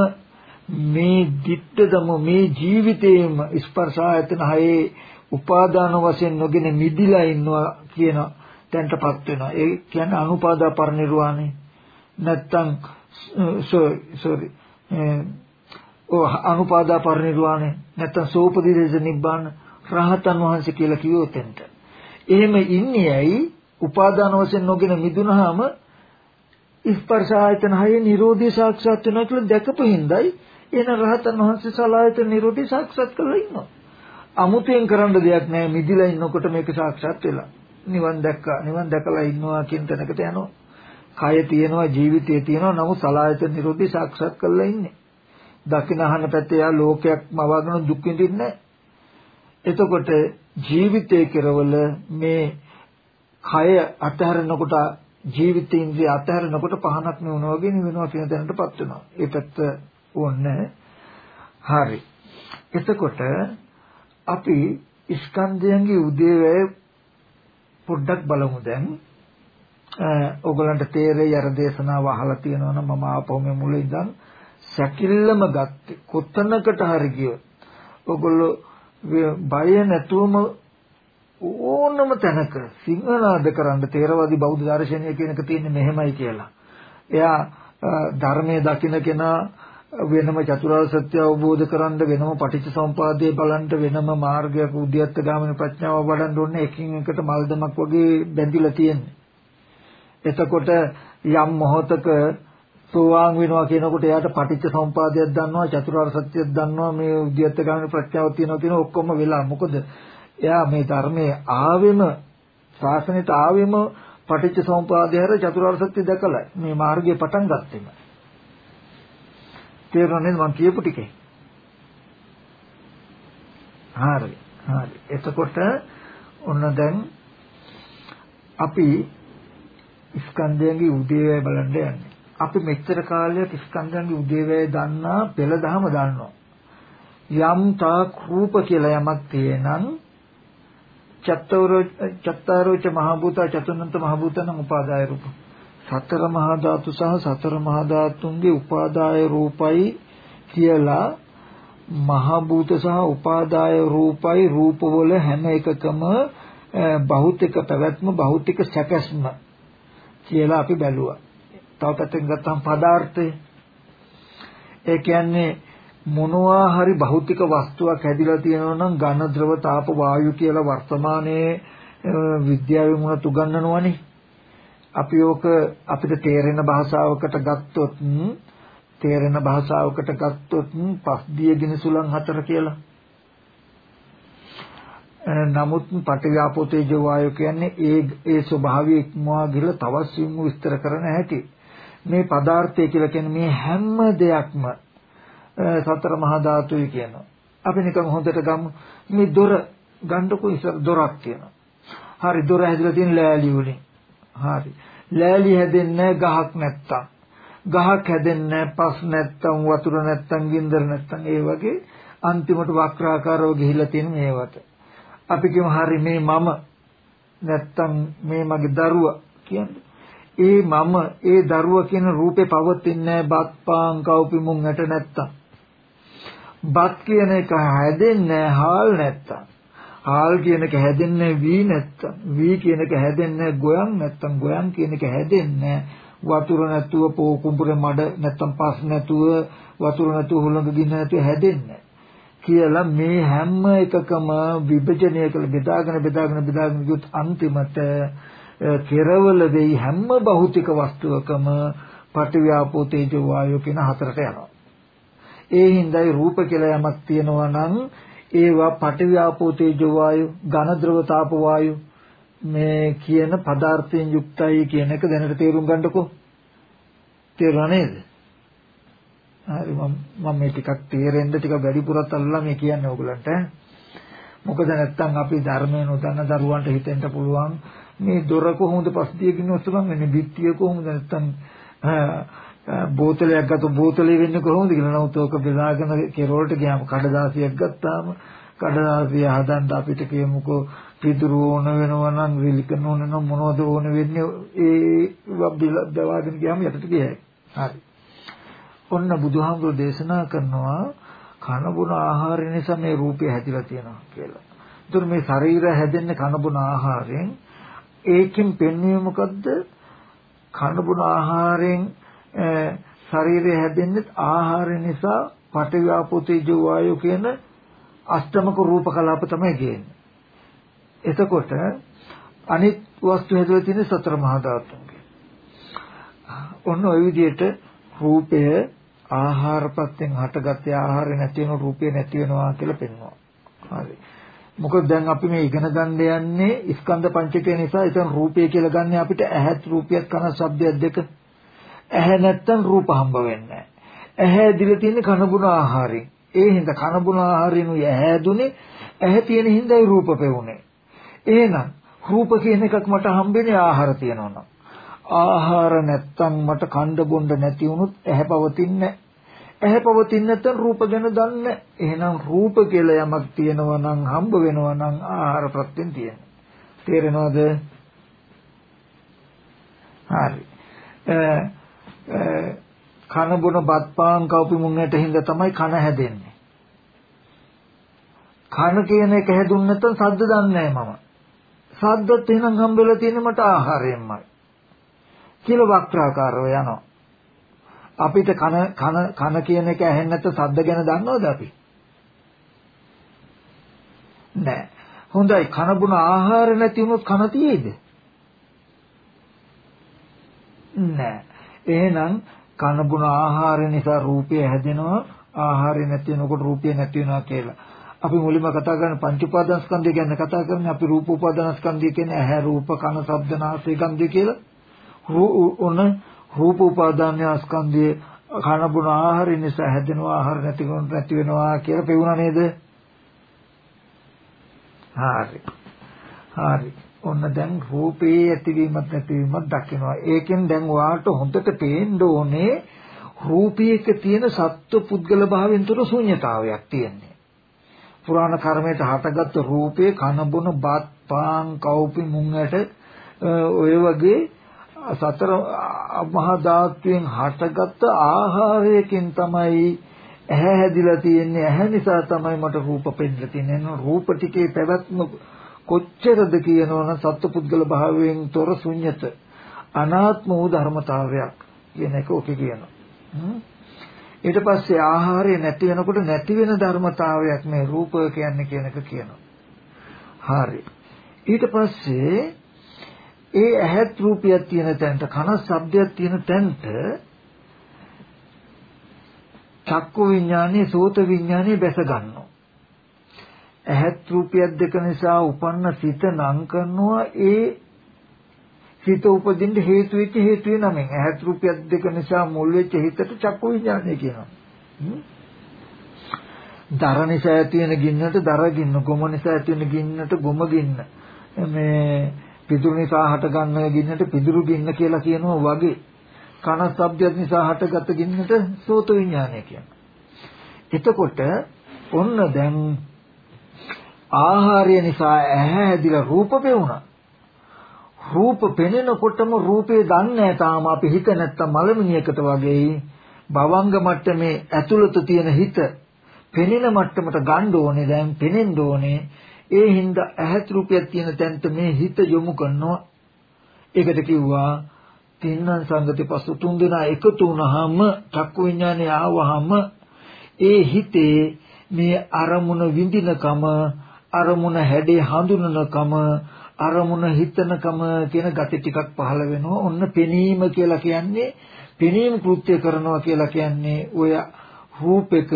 මේ dittadම මේ ජීවිතේම ස්පර්ශ ආයතන හයේ උපාදාන වශයෙන් නොගෙන මිදිලා ඉන්නවා කියන තැනටපත් වෙනවා. ඒ කියන්නේ අනුපාදා පරිනිර්වාණය. නැත්තම් සෝරි ඔව් අනුපාදා පරිනිර්වාණය නැත්තම් සෝපදීදේශ නිබ්බාන රහතන් වහන්සේ කියලා කිව්වොත් එතන. එහෙම ඉන්නේ ඇයි? උපාදාන වශයෙන් නොගෙන මිදුනහම ස්පර්ශ ආයතන හයේ Nirodhi සාක්ෂාත් වෙනවා කියලා දැකපු හිඳයි එන රහතන් වහන්සේ සලායතන Nirodhi සාක්ෂාත් කරලා ඉන්නවා. අමුතෙන් කරන්න දෙයක් නැහැ මිදිලා ඉන්නකොට මේක සාක්ෂාත් වෙලා. නිවන් දැක්කා නිවන් දැකලා ඉන්නවා කියන තැනකට යනවා. කය තියෙනවා ජීවිතය තියෙනවා නමුත් සලායතන Nirodhi සාක්ෂාත් කරලා ඉන්නේ. දකින අහන පැත්තේ යා ලෝකයක්ම වගන දුක් විඳින්නේ එතකොට ජීවිතයේ කෙරවල මේ කය අතහැරෙනකොට ජීවිතේන්ද්‍රය අතහැරෙනකොට පහනක් නෙවුනා වගේ නිවෙනවා කියන දැනටපත් වෙනවා. ඒ පැත්ත ඕනේ. හරි. එතකොට අපි ස්කන්ධයන්ගේ උදේවැය පොඩ්ඩක් බලමු දැන්. ඔයගලන්ට තේරෙයි අර දේශනාව අහලා තියෙනවා නම් මම ආපහු මේ මුල ඉඳන් සැකිල්ලම ගත්තේ කොතනකට හරි ගියොත් ඔයගොල්ලෝ බය නැතුවම ඕනම තැනක සිංහනාද කරන්න තේරවාදී බෞද්ධ දර්ශනය කියන එක තියෙන්නේ මෙහෙමයි කියලා. එයා ධර්මයේ දකින්න කෙනා වෙනම චතුරාර්ය සත්‍ය අවබෝධ කරන්න වෙනම පටිච්ච සමුපාදයේ බලන්න වෙනම මාර්ගයක් උද්‍යත්ත ගාමිනී ප්‍රඥාව වඩන්න ඕනේ. එකින් එකට මල්දමක් වගේ බැඳිලා තියෙන්නේ. එතකොට යම් මොහතක සෝවාන් වෙනවා කියනකොට එයාට පටිච්ච සමුපාදයක් දන්නවා චතුරාර්ය සත්‍යයක් දන්නවා මේ උද්‍යත්ත ගාමිනී ප්‍රඥාවක් තියෙනවා කියන ඔක්කොම වෙලා. මොකද එයා මේ ධර්මයේ ආවෙම ශාසනයට ආවෙම පටිච්ච සමුපාදය හැර චතුරාර්ය සත්‍ය දැකලා මේ මාර්ගය පටන් ගත්තෙම. තේරුණා නේද මම කියපු ටිකේ? හරි. හරි. එතකොට ඔන්න දැන් අපි ස්කන්ධයන්ගේ උදේවැය බලන්න යන්නේ. අපි මෙච්චර කාලයක් ස්කන්ධයන්ගේ උදේවැය දන්නා පෙළ දහම දන්නවා. යම් තාක් රූප කියලා යමක් තියෙනනම් චත්තවර චත්තාරෝච මහ භූත චතුනන්ත මහ භූතන උපාදාය රූප සතර මහා ධාතු සහ සතර මහා ධාතුන්ගේ උපාදාය රූපයි කියලා මහ භූත සහ උපාදාය රූපයි රූපවල හැම එකකම භෞතික පැවැත්ම භෞතික සැකස්ම කියලා අපි බැලුවා. තව පැත්තකින් ගත්තම පදාර්ථය ඒ කියන්නේ මොනවා හරි භෞතික වස්තුවක් හැදිලා තියෙනවා නම් ඝන ද්‍රව තාප වායු කියලා වර්තමානයේ විද්‍යාවේ මුණත් උගන්වනවනේ අපි ඕක අපිට තේරෙන භාෂාවකට ගත්තොත් තේරෙන භාෂාවකට ගත්තොත් පස්දිය ගිනිසුලන් හතර කියලා. නමුත් පටිව්‍යාපෝ තේජෝ වායෝ කියන්නේ ඒ ඒ ස්වභාවය ඉක්මවා ගිහලා තවත් සිංහ විස්තර කරන හැටි. මේ පදාර්ථය කියලා කියන්නේ මේ හැම දෙයක්ම සතර මහා ධාතුයි කියනවා. අපි නිකන් හොඳට ගමු මේ දොර ගන්නකො ඉස්සර දොරක් තියෙනවා. හරි දොර හැදලා තියෙන ලෑලි වලින්. හරි. ලෑලි හැදෙන්නේ ගහක් නැත්තම්. ගහක් හැදෙන්නේ පස් නැත්තම් වතුර නැත්තම් ගින්දර නැත්තම් ඒ වගේ අන්තිමට වක්‍රාකාරව ගිහිලා තියෙන මේවට. අපි කියමු හරි මේ මම නැත්තම් මේ මගේ දරුවා කියන්නේ. ඒ මම ඒ දරුවා කියන රූපේ පවතින්නේ බත් පාන් කව්පි මුං ඇට නැත්තම්. බත් කියන එක හැදෙන්නේ හාල් නැත්තම්. හාල් කියන එක හැදෙන්නේ වී නැත්තම් වී කියන එක හැදෙන්නේ ගොයන් නැත්තම් ගොයන් කියන එක හැදෙන්නේ වතුර නැතුව පෝ කුඹුරේ මඩ නැත්තම් පස් නැතුව වතුර නැතුව හුළඟ ගින්න නැතුව හැදෙන්නේ කියලා මේ හැම එකකම විභජනය කළ බෙදාගෙන බෙදාගෙන බෙදාගෙන ගියොත් අන්තිමට කෙරවල වෙයි හැම භෞතික වස්තුවකම පටිව්‍යාපෝ තේජෝ වායෝ කියන හතරට යනවා. ඒ හින්දායි රූප කියලා යමක් තියෙනවා නම් ඒවා පඨවි ආපෝ තේජෝ වායු ඝන ද්‍රව තාප වායු මේ කියන පදාර්ථයෙන් යුක්තයි කියන එක දැනට තේරුම් ගන්නකො. තේරුණා නේද? හරි මම මම මේ ටිකක් තේරෙන්න ටික වැඩිපුරත් අල්ලලා මේ කියන්නේ ඕගලන්ට මොකද නැත්තම් අපි ධර්මය නොදන්න දරුවන්ට හිතෙන්න පුළුවන්. මේ දොර කොහොමද පස්තියකින් ඔස්සපන් වෙන්නේ බිත්තිය කොහොමද නැත්තම් බෝතලයක් ගත්ත බෝතලේ වෙන්නේ කොහොමද කියලා නමුත් ඕක බෙදාගෙන කෙරවලට ගියාම කඩදාසියක් ගත්තාම කඩදාසිය හදන්න අපිට කියමුකෝ පිටුරු ඕන වෙනවා නම් රිලිකන ඕන නම් මොනවද ඕන වෙන්නේ ඒ බවාගෙන ගියාම යටට ගියයි හරි ඔන්න බුදුහාමුදුරෝ දේශනා කරනවා කන බොන ආහාරය නිසා මේ රූපය හැදිලා තියෙනවා කියලා. ඒතර මේ ශරීරය හැදෙන්නේ කන බොන ආහාරයෙන්. ඒකෙන් පෙන්වන්නේ මොකද්ද? කන බොන ආහාරයෙන් ශරීරය හැදෙන්නේ ආහාරය නිසා පඨවි ආපෝ තේජෝ වායෝ කියන අෂ්ටමක රූප කලාප තමයි ගේන්නේ. එතකොට අනිත් වස්තු හැදලා තියෙන සතර මහා ධාතුන්ගේ. ඔන්න ওই විදිහට රූපය ආහාරපත්යෙන් හටගත්තේ ආහාරය නැති වෙන රූපය නැති වෙනවා කියලා පෙන්වනවා. හරි. මොකද දැන් අපි මේ ඉගෙන ගන්න යන්නේ ස්කන්ධ පංචකය නිසා එතන රූපය කියලා ගන්න අපිට ඇහත් රූපයක් කන ශබ්දයක් දෙක. ඇහැ නැත්තම් රූප හම්බ වෙන්නේ ඇහැ දිලා තියෙන කනබුන ආහාරයෙන්. ඒ හින්දා කනබුන ආහාරයෙන් උය ඇහැ දුනේ ඇහැ තියෙන හින්දායි රූප පෙවුනේ. එහෙනම් රූප කියන එකක් මට හම්බෙන්නේ ආහාර තියෙනවා ආහාර නැත්තම් මට කණ්ඩ බොණ්ඩ නැති වුණොත් ඇහැ පවතින්නේ ඇහැ පවතින්නේ නැත්නම් රූප ගැන දන්නේ එහෙනම් රූප කියලා යමක් තියෙනවා නම් හම්බ වෙනවා නම් ආහාර ප්‍රත්‍යයෙන් තියෙනවා. තේරෙනවද? හරි. කන බොන බත් පාන් කවපි මුංගට හින්දා තමයි කන හැදෙන්නේ. කන කියන එක හැදුන්නේ නැත්නම් සද්ද දන්නේ නැහැ මම. සද්දත් එහෙනම් හම්බෙලා තියෙන්නේ මට ආහාරයෙන්මයි. කියලා වක්‍රාකාරව යනවා. අපිට කන කන කන කියන එක ඇහෙන්නේ නැත්නම් සද්ද ගැන දන්නවද අපි? නෑ. හොඳයි. කන බුන ආහාර නැති වුණොත් කන තියේද? නෑ. එහෙනම් කන බුන ආහාර නිසා රූපය හැදෙනවා ආහාරය නැති වෙනකොට රූපය නැති වෙනවා කියලා. අපි මුලින්ම කතා කරන පංච උපාදානස්කන්ධය ගැන කතා කරන්නේ අපි රූප උපාදානස්කන්ධය කියන්නේ ඇහැ රූප කන ශබ්ද නාසය ගන්ධය කියලා. ඔන්න රූප උපාදානස්කන්ධය කන බුන ආහාරය නිසා හැදෙනවා ආහාර නැති වෙනකොට නැති වෙනවා කියලා පෙවුණා නේද? හරි. හරි. ඔන්න දැන් රූපේ ඇතිවීමත් නැතිවීමත් දකිනවා. ඒකෙන් දැන් ඔයාලට හොඳට පේන්න ඕනේ රූපයක තියෙන සත්ව පුද්ගල භාවයෙන් තොර ශූන්‍යතාවයක් තියෙන්නේ. පුරාණ කර්මයට හටගත්තු රූපේ කන බොන බත් පාන් කව්පි මුංගට ඔය වගේ සතර මහා ධාතුවෙන් හටගත්ත ආහාරයකින් තමයි ඇහැ හැදිලා තියෙන්නේ ඇහැ නිසා තමයි මට රූප පෙන්න තියෙන්නේ රූප ටිකේ පැවැත්ම කොච්චරද කියනවනම් සත්පුද්ගල භාවයෙන් තොර ශුන්්‍යත අනාත්ම වූ ධර්මතාවයක් කියන එක ඔකේ කියනවා. ඊට පස්සේ ආහාරය නැති වෙනකොට නැති වෙන ධර්මතාවයක් මේ රූප කියන්නේ කියන එක කියනවා. හරි. ඊට පස්සේ ඒ ඇහත් රූපයක් තියෙන තැනට කන ශබ්දයක් තියෙන තැනට චක්කු විඥානේ සෝත විඥානේ බැස ගන්නවා. ඇහත් රූපයක් දෙක නිසා උපන්න සිත නම් කරනවා ඒ සිත උපදින්න හේතු වෙච්ච හේතු වෙනමෙන් ඇහත් රූපයක් දෙක නිසා මුල් වෙච්ච හිතට චක්කු විඥානය කියනවා. දර නිසා ඇති වෙන ගින්නට දර ගින්න, ගොම නිසා ඇති වෙන ගින්නට ගොම ගින්න. මේ පිදුරු නිසා හට ගන්න ගින්නට පිදුරු ගින්න කියලා කියනවා වගේ. කන ශබ්දයක් නිසා හටගත් ගින්නට සෝත විඥානය කියනවා. එතකොට ඔන්න දැන් ආහාරය නිසා ඇහැ හැදිලා රූප පෙවුණා. රූප පෙනෙනකොටම රූපේ දන්නේ නැහැ තාම අපි හිත නැත්තම් මලමිණියකට වගේ භවංග මට්ටමේ ඇතුළත තියෙන හිත පෙනෙන මට්ටමට ගන්න ඕනේ දැන් පෙනෙන්න ඕනේ ඒ හින්දා ඇහත් රූපයක් තියෙන තැනට මේ හිත යොමු කරනවා ඒකට කිව්වා තින්නන් සංගති පසු තුන් දෙනා එකතු වුනහම චක්කු විඥානේ ආවහම ඒ හිතේ මේ අරමුණ විඳිනකම අරමුණ හැඩේ හඳුනනකම අරමුණ හිතනකම කියන gati ටිකක් පහළ වෙනවා. ඔන්න පෙනීම කියලා කියන්නේ පෙනීම කෘත්‍ය කරනවා කියලා කියන්නේ ඔය රූපෙක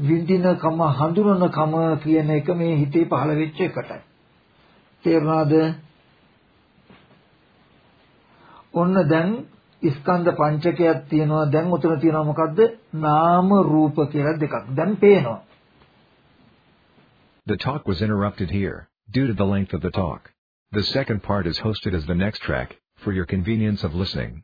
විඳිනකම හඳුනනකම කියන එක මේ හිතේ පහළ වෙච්ච එකටයි. තේරුණාද? ඔන්න දැන් ස්කන්ධ පංචකයක් තියෙනවා දැන් උතන තියෙනවා මොකද්ද නාම රූප කියලා දෙකක් දැන් පේනවා The talk was interrupted here, due to the length of the talk. The second part is hosted as the next track, for your convenience of listening.